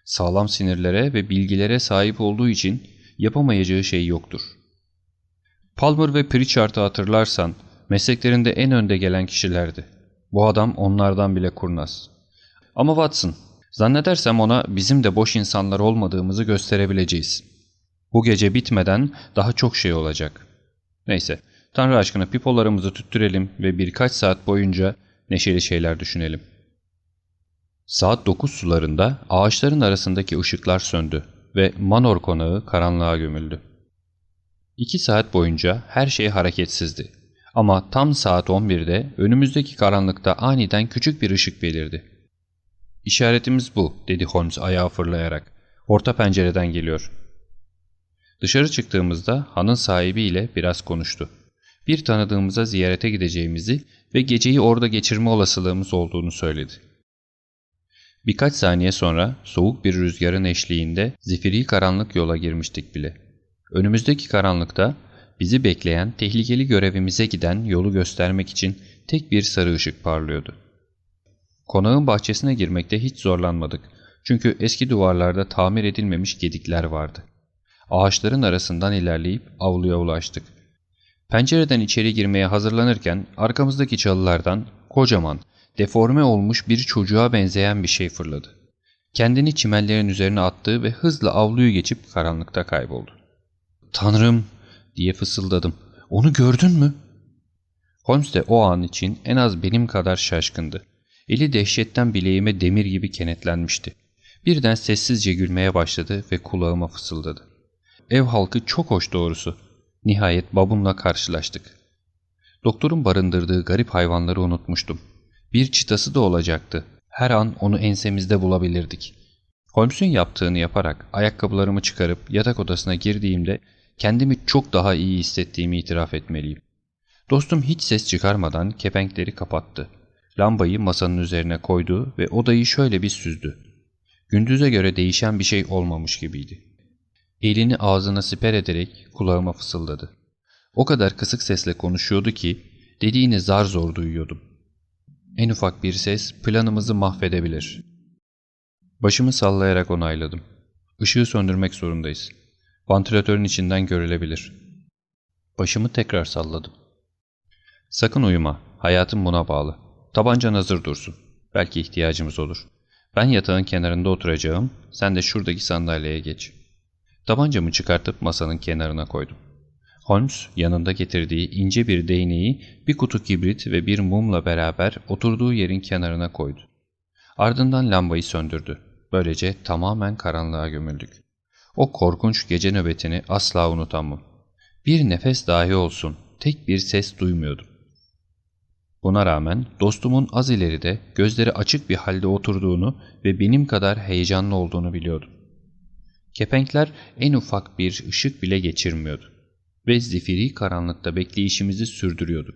Sağlam sinirlere ve bilgilere sahip olduğu için yapamayacağı şey yoktur. Palmer ve Pritchard'ı hatırlarsan mesleklerinde en önde gelen kişilerdi. Bu adam onlardan bile kurnaz. Ama Watson, zannedersem ona bizim de boş insanlar olmadığımızı gösterebileceğiz. Bu gece bitmeden daha çok şey olacak. Neyse, Tanrı aşkına pipolarımızı tüttürelim ve birkaç saat boyunca neşeli şeyler düşünelim. Saat 9 sularında ağaçların arasındaki ışıklar söndü ve Manor konağı karanlığa gömüldü. İki saat boyunca her şey hareketsizdi. Ama tam saat 11'de önümüzdeki karanlıkta aniden küçük bir ışık belirdi. İşaretimiz bu, dedi Holmes ayağı fırlayarak. Orta pencereden geliyor. Dışarı çıktığımızda hanın sahibiyle biraz konuştu. Bir tanıdığımıza ziyarete gideceğimizi ve geceyi orada geçirme olasılığımız olduğunu söyledi. Birkaç saniye sonra soğuk bir rüzgarın eşliğinde zifiri karanlık yola girmiştik bile. Önümüzdeki karanlıkta bizi bekleyen tehlikeli görevimize giden yolu göstermek için tek bir sarı ışık parlıyordu. Konağın bahçesine girmekte hiç zorlanmadık. Çünkü eski duvarlarda tamir edilmemiş gedikler vardı. Ağaçların arasından ilerleyip avluya ulaştık. Pencereden içeri girmeye hazırlanırken arkamızdaki çalılardan kocaman, deforme olmuş bir çocuğa benzeyen bir şey fırladı. Kendini çimenlerin üzerine attı ve hızla avluyu geçip karanlıkta kayboldu. ''Tanrım!'' diye fısıldadım. ''Onu gördün mü?'' Holmes de o an için en az benim kadar şaşkındı. Eli dehşetten bileğime demir gibi kenetlenmişti. Birden sessizce gülmeye başladı ve kulağıma fısıldadı. Ev halkı çok hoş doğrusu. Nihayet babunla karşılaştık. Doktorun barındırdığı garip hayvanları unutmuştum. Bir çıtası da olacaktı. Her an onu ensemizde bulabilirdik. Holmes'un yaptığını yaparak ayakkabılarımı çıkarıp yatak odasına girdiğimde kendimi çok daha iyi hissettiğimi itiraf etmeliyim. Dostum hiç ses çıkarmadan kepenkleri kapattı. Lambayı masanın üzerine koydu ve odayı şöyle bir süzdü. Gündüze göre değişen bir şey olmamış gibiydi. Elini ağzına siper ederek kulağıma fısıldadı. O kadar kısık sesle konuşuyordu ki dediğini zar zor duyuyordum. En ufak bir ses planımızı mahvedebilir. Başımı sallayarak onayladım. Işığı söndürmek zorundayız. Vantilatörün içinden görülebilir. Başımı tekrar salladım. Sakın uyuma. Hayatım buna bağlı. Tabancan hazır dursun. Belki ihtiyacımız olur. Ben yatağın kenarında oturacağım. Sen de şuradaki sandalyeye geç. Tabancamı çıkartıp masanın kenarına koydum. Holmes yanında getirdiği ince bir değneği bir kutu kibrit ve bir mumla beraber oturduğu yerin kenarına koydu. Ardından lambayı söndürdü. Böylece tamamen karanlığa gömüldük. O korkunç gece nöbetini asla unutamam. Bir nefes dahi olsun tek bir ses duymuyordum. Buna rağmen dostumun az ileride gözleri açık bir halde oturduğunu ve benim kadar heyecanlı olduğunu biliyordum. Kepenkler en ufak bir ışık bile geçirmiyordu ve zifiri karanlıkta bekleyişimizi sürdürüyordu.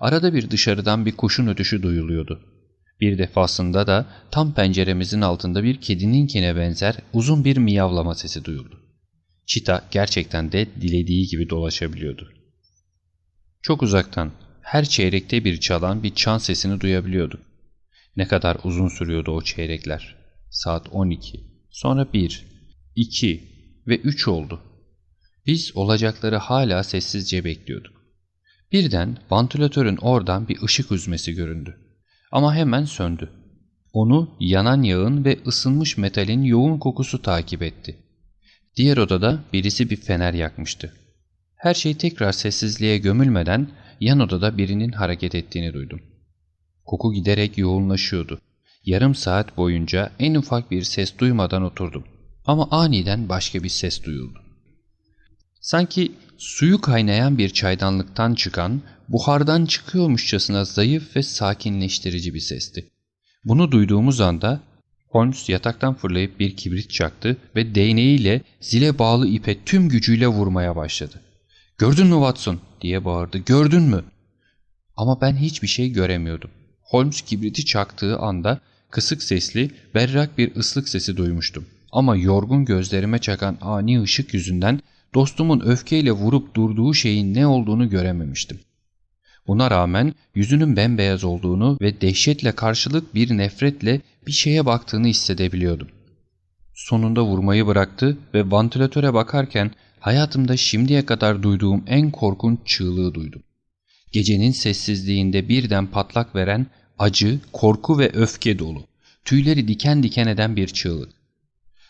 Arada bir dışarıdan bir kuşun ötüşü duyuluyordu. Bir defasında da tam penceremizin altında bir kedininkine benzer uzun bir miyavlama sesi duyuldu. Çita gerçekten de dilediği gibi dolaşabiliyordu. Çok uzaktan, her çeyrekte bir çalan bir çan sesini duyabiliyorduk. Ne kadar uzun sürüyordu o çeyrekler. Saat 12, sonra 1, 2 ve 3 oldu. Biz olacakları hala sessizce bekliyorduk. Birden vantilatörün oradan bir ışık üzmesi göründü. Ama hemen söndü. Onu yanan yağın ve ısınmış metalin yoğun kokusu takip etti. Diğer odada birisi bir fener yakmıştı. Her şey tekrar sessizliğe gömülmeden yan odada birinin hareket ettiğini duydum. Koku giderek yoğunlaşıyordu. Yarım saat boyunca en ufak bir ses duymadan oturdum. Ama aniden başka bir ses duyuldu. Sanki suyu kaynayan bir çaydanlıktan çıkan, buhardan çıkıyormuşçasına zayıf ve sakinleştirici bir sesti. Bunu duyduğumuz anda Holmes yataktan fırlayıp bir kibrit çaktı ve değneğiyle zile bağlı ipe tüm gücüyle vurmaya başladı. ''Gördün mü Watson?'' diye bağırdı. ''Gördün mü?'' Ama ben hiçbir şey göremiyordum. Holmes kibriti çaktığı anda kısık sesli, berrak bir ıslık sesi duymuştum. Ama yorgun gözlerime çakan ani ışık yüzünden dostumun öfkeyle vurup durduğu şeyin ne olduğunu görememiştim. Buna rağmen yüzünün bembeyaz olduğunu ve dehşetle karşılık bir nefretle bir şeye baktığını hissedebiliyordum. Sonunda vurmayı bıraktı ve vantilatöre bakarken hayatımda şimdiye kadar duyduğum en korkunç çığlığı duydum. Gecenin sessizliğinde birden patlak veren acı, korku ve öfke dolu, tüyleri diken diken eden bir çığlık.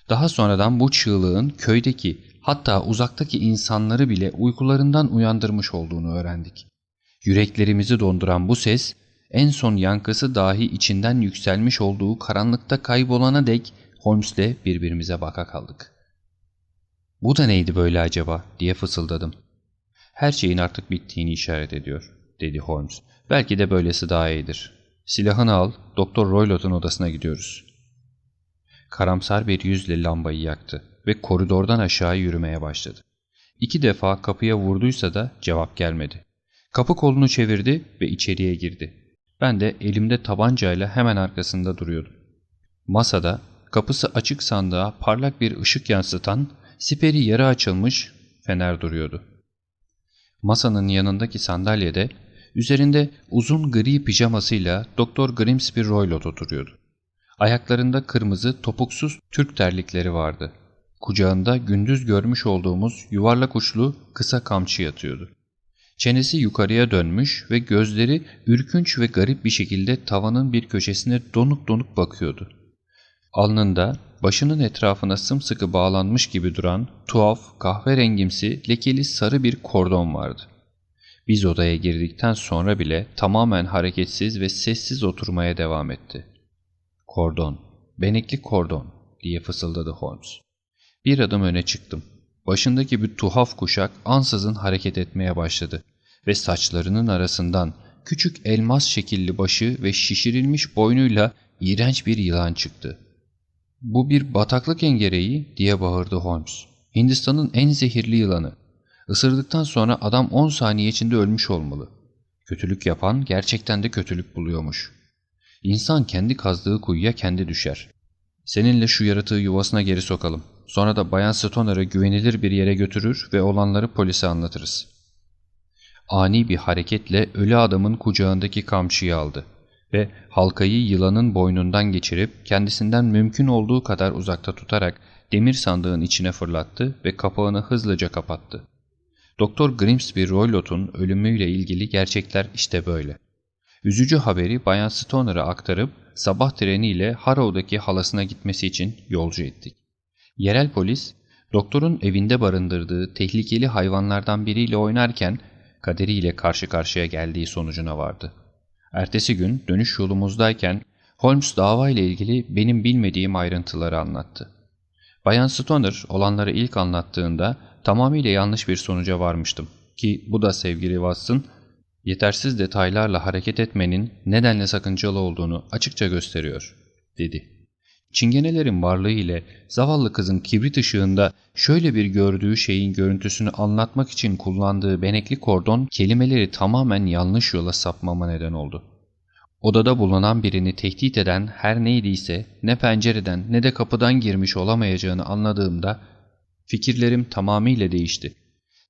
Daha sonradan bu çığlığın köydeki hatta uzaktaki insanları bile uykularından uyandırmış olduğunu öğrendik. Yüreklerimizi donduran bu ses en son yankısı dahi içinden yükselmiş olduğu karanlıkta kaybolana dek Holmes'le birbirimize baka kaldık. ''Bu da neydi böyle acaba?'' diye fısıldadım. ''Her şeyin artık bittiğini işaret ediyor.'' dedi Holmes. ''Belki de böylesi daha iyidir. Silahını al, Doktor Roylot'un odasına gidiyoruz.'' Karamsar bir yüzle lambayı yaktı ve koridordan aşağı yürümeye başladı. İki defa kapıya vurduysa da cevap gelmedi. Kapı kolunu çevirdi ve içeriye girdi. Ben de elimde tabancayla hemen arkasında duruyordum. Masada kapısı açık sandığa parlak bir ışık yansıtan, siperi yarı açılmış fener duruyordu. Masanın yanındaki sandalyede üzerinde uzun gri pijamasıyla Doktor Grimsby Roylott oturuyordu. Ayaklarında kırmızı topuksuz Türk terlikleri vardı. Kucağında gündüz görmüş olduğumuz yuvarlak uçlu kısa kamçı yatıyordu. Çenesi yukarıya dönmüş ve gözleri ürkünç ve garip bir şekilde tavanın bir köşesine donuk donuk bakıyordu. Alnında başının etrafına sımsıkı bağlanmış gibi duran tuhaf kahverengimsi lekeli sarı bir kordon vardı. Biz odaya girdikten sonra bile tamamen hareketsiz ve sessiz oturmaya devam etti. Kordon, benekli kordon diye fısıldadı Holmes. Bir adım öne çıktım. Başındaki bir tuhaf kuşak ansızın hareket etmeye başladı ve saçlarının arasından küçük elmas şekilli başı ve şişirilmiş boynuyla iğrenç bir yılan çıktı. ''Bu bir bataklık engereği'' diye bağırdı Holmes. ''Hindistan'ın en zehirli yılanı. Isırdıktan sonra adam 10 saniye içinde ölmüş olmalı. Kötülük yapan gerçekten de kötülük buluyormuş. İnsan kendi kazdığı kuyuya kendi düşer. Seninle şu yaratığı yuvasına geri sokalım. Sonra da Bayan Stoner'ı güvenilir bir yere götürür ve olanları polise anlatırız. Ani bir hareketle ölü adamın kucağındaki kamçıyı aldı ve halkayı yılanın boynundan geçirip kendisinden mümkün olduğu kadar uzakta tutarak demir sandığın içine fırlattı ve kapağını hızlıca kapattı. Doktor Grimsby Roylott'un ölümüyle ilgili gerçekler işte böyle. Üzücü haberi Bayan Stoner'a aktarıp sabah treniyle Harrow'daki halasına gitmesi için yolcu ettik. Yerel polis, doktorun evinde barındırdığı tehlikeli hayvanlardan biriyle oynarken kaderiyle karşı karşıya geldiği sonucuna vardı. Ertesi gün dönüş yolumuzdayken Holmes davayla ilgili benim bilmediğim ayrıntıları anlattı. Bayan Stoner olanları ilk anlattığında tamamıyla yanlış bir sonuca varmıştım ki bu da sevgili Watson yetersiz detaylarla hareket etmenin nedenle sakıncalı olduğunu açıkça gösteriyor, dedi. Çingenelerin varlığı ile zavallı kızın kibrit ışığında şöyle bir gördüğü şeyin görüntüsünü anlatmak için kullandığı benekli kordon kelimeleri tamamen yanlış yola sapmama neden oldu. Odada bulunan birini tehdit eden her neydiyse ne pencereden ne de kapıdan girmiş olamayacağını anladığımda fikirlerim tamamıyla değişti.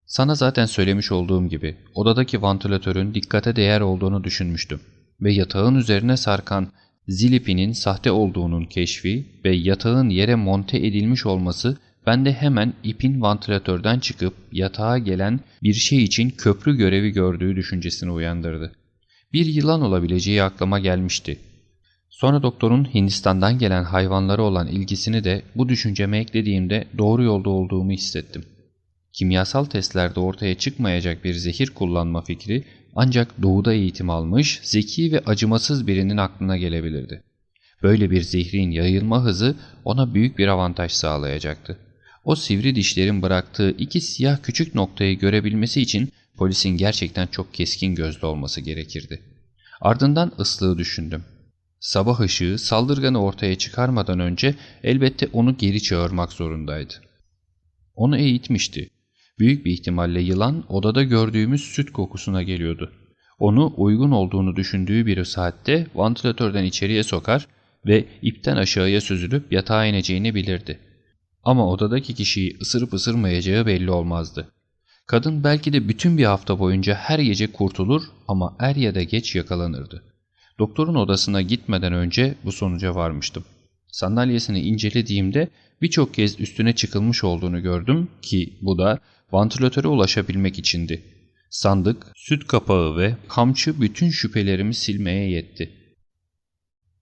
Sana zaten söylemiş olduğum gibi odadaki vantilatörün dikkate değer olduğunu düşünmüştüm ve yatağın üzerine sarkan zilipinin sahte olduğunun keşfi ve yatağın yere monte edilmiş olması bende hemen ipin vantilatörden çıkıp yatağa gelen bir şey için köprü görevi gördüğü düşüncesini uyandırdı. Bir yılan olabileceği aklıma gelmişti. Sonra doktorun Hindistan'dan gelen hayvanlara olan ilgisini de bu düşünceme eklediğimde doğru yolda olduğumu hissettim. Kimyasal testlerde ortaya çıkmayacak bir zehir kullanma fikri ancak doğuda eğitim almış, zeki ve acımasız birinin aklına gelebilirdi. Böyle bir zehrin yayılma hızı ona büyük bir avantaj sağlayacaktı. O sivri dişlerin bıraktığı iki siyah küçük noktayı görebilmesi için polisin gerçekten çok keskin gözlü olması gerekirdi. Ardından ıslığı düşündüm. Sabah ışığı saldırganı ortaya çıkarmadan önce elbette onu geri çağırmak zorundaydı. Onu eğitmişti. Büyük bir ihtimalle yılan odada gördüğümüz süt kokusuna geliyordu. Onu uygun olduğunu düşündüğü bir saatte vantilatörden içeriye sokar ve ipten aşağıya süzülüp yatağa ineceğini bilirdi. Ama odadaki kişiyi ısırıp ısırmayacağı belli olmazdı. Kadın belki de bütün bir hafta boyunca her gece kurtulur ama er ya da geç yakalanırdı. Doktorun odasına gitmeden önce bu sonuca varmıştım. Sandalyesini incelediğimde birçok kez üstüne çıkılmış olduğunu gördüm ki bu da vantilatöre ulaşabilmek içindi. Sandık, süt kapağı ve kamçı bütün şüphelerimi silmeye yetti.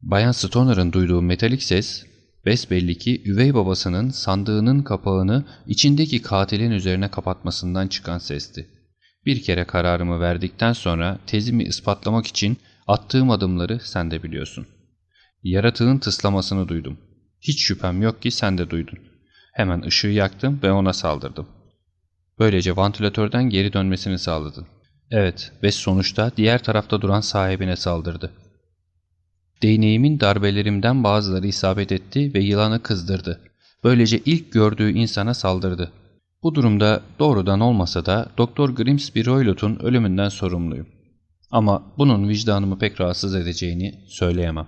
Bayan Stoner'ın duyduğu metalik ses, besbelli ki üvey babasının sandığının kapağını içindeki katilin üzerine kapatmasından çıkan sesti. Bir kere kararımı verdikten sonra tezimi ispatlamak için attığım adımları sen de biliyorsun. Yaratığın tıslamasını duydum. Hiç şüphem yok ki sen de duydun. Hemen ışığı yaktım ve ona saldırdım. Böylece vantilatörden geri dönmesini sağladın. Evet ve sonuçta diğer tarafta duran sahibine saldırdı. Değneğimin darbelerimden bazıları isabet etti ve yılanı kızdırdı. Böylece ilk gördüğü insana saldırdı. Bu durumda doğrudan olmasa da Doktor Grimsby Roylot'un ölümünden sorumluyum. Ama bunun vicdanımı pek rahatsız edeceğini söyleyemem.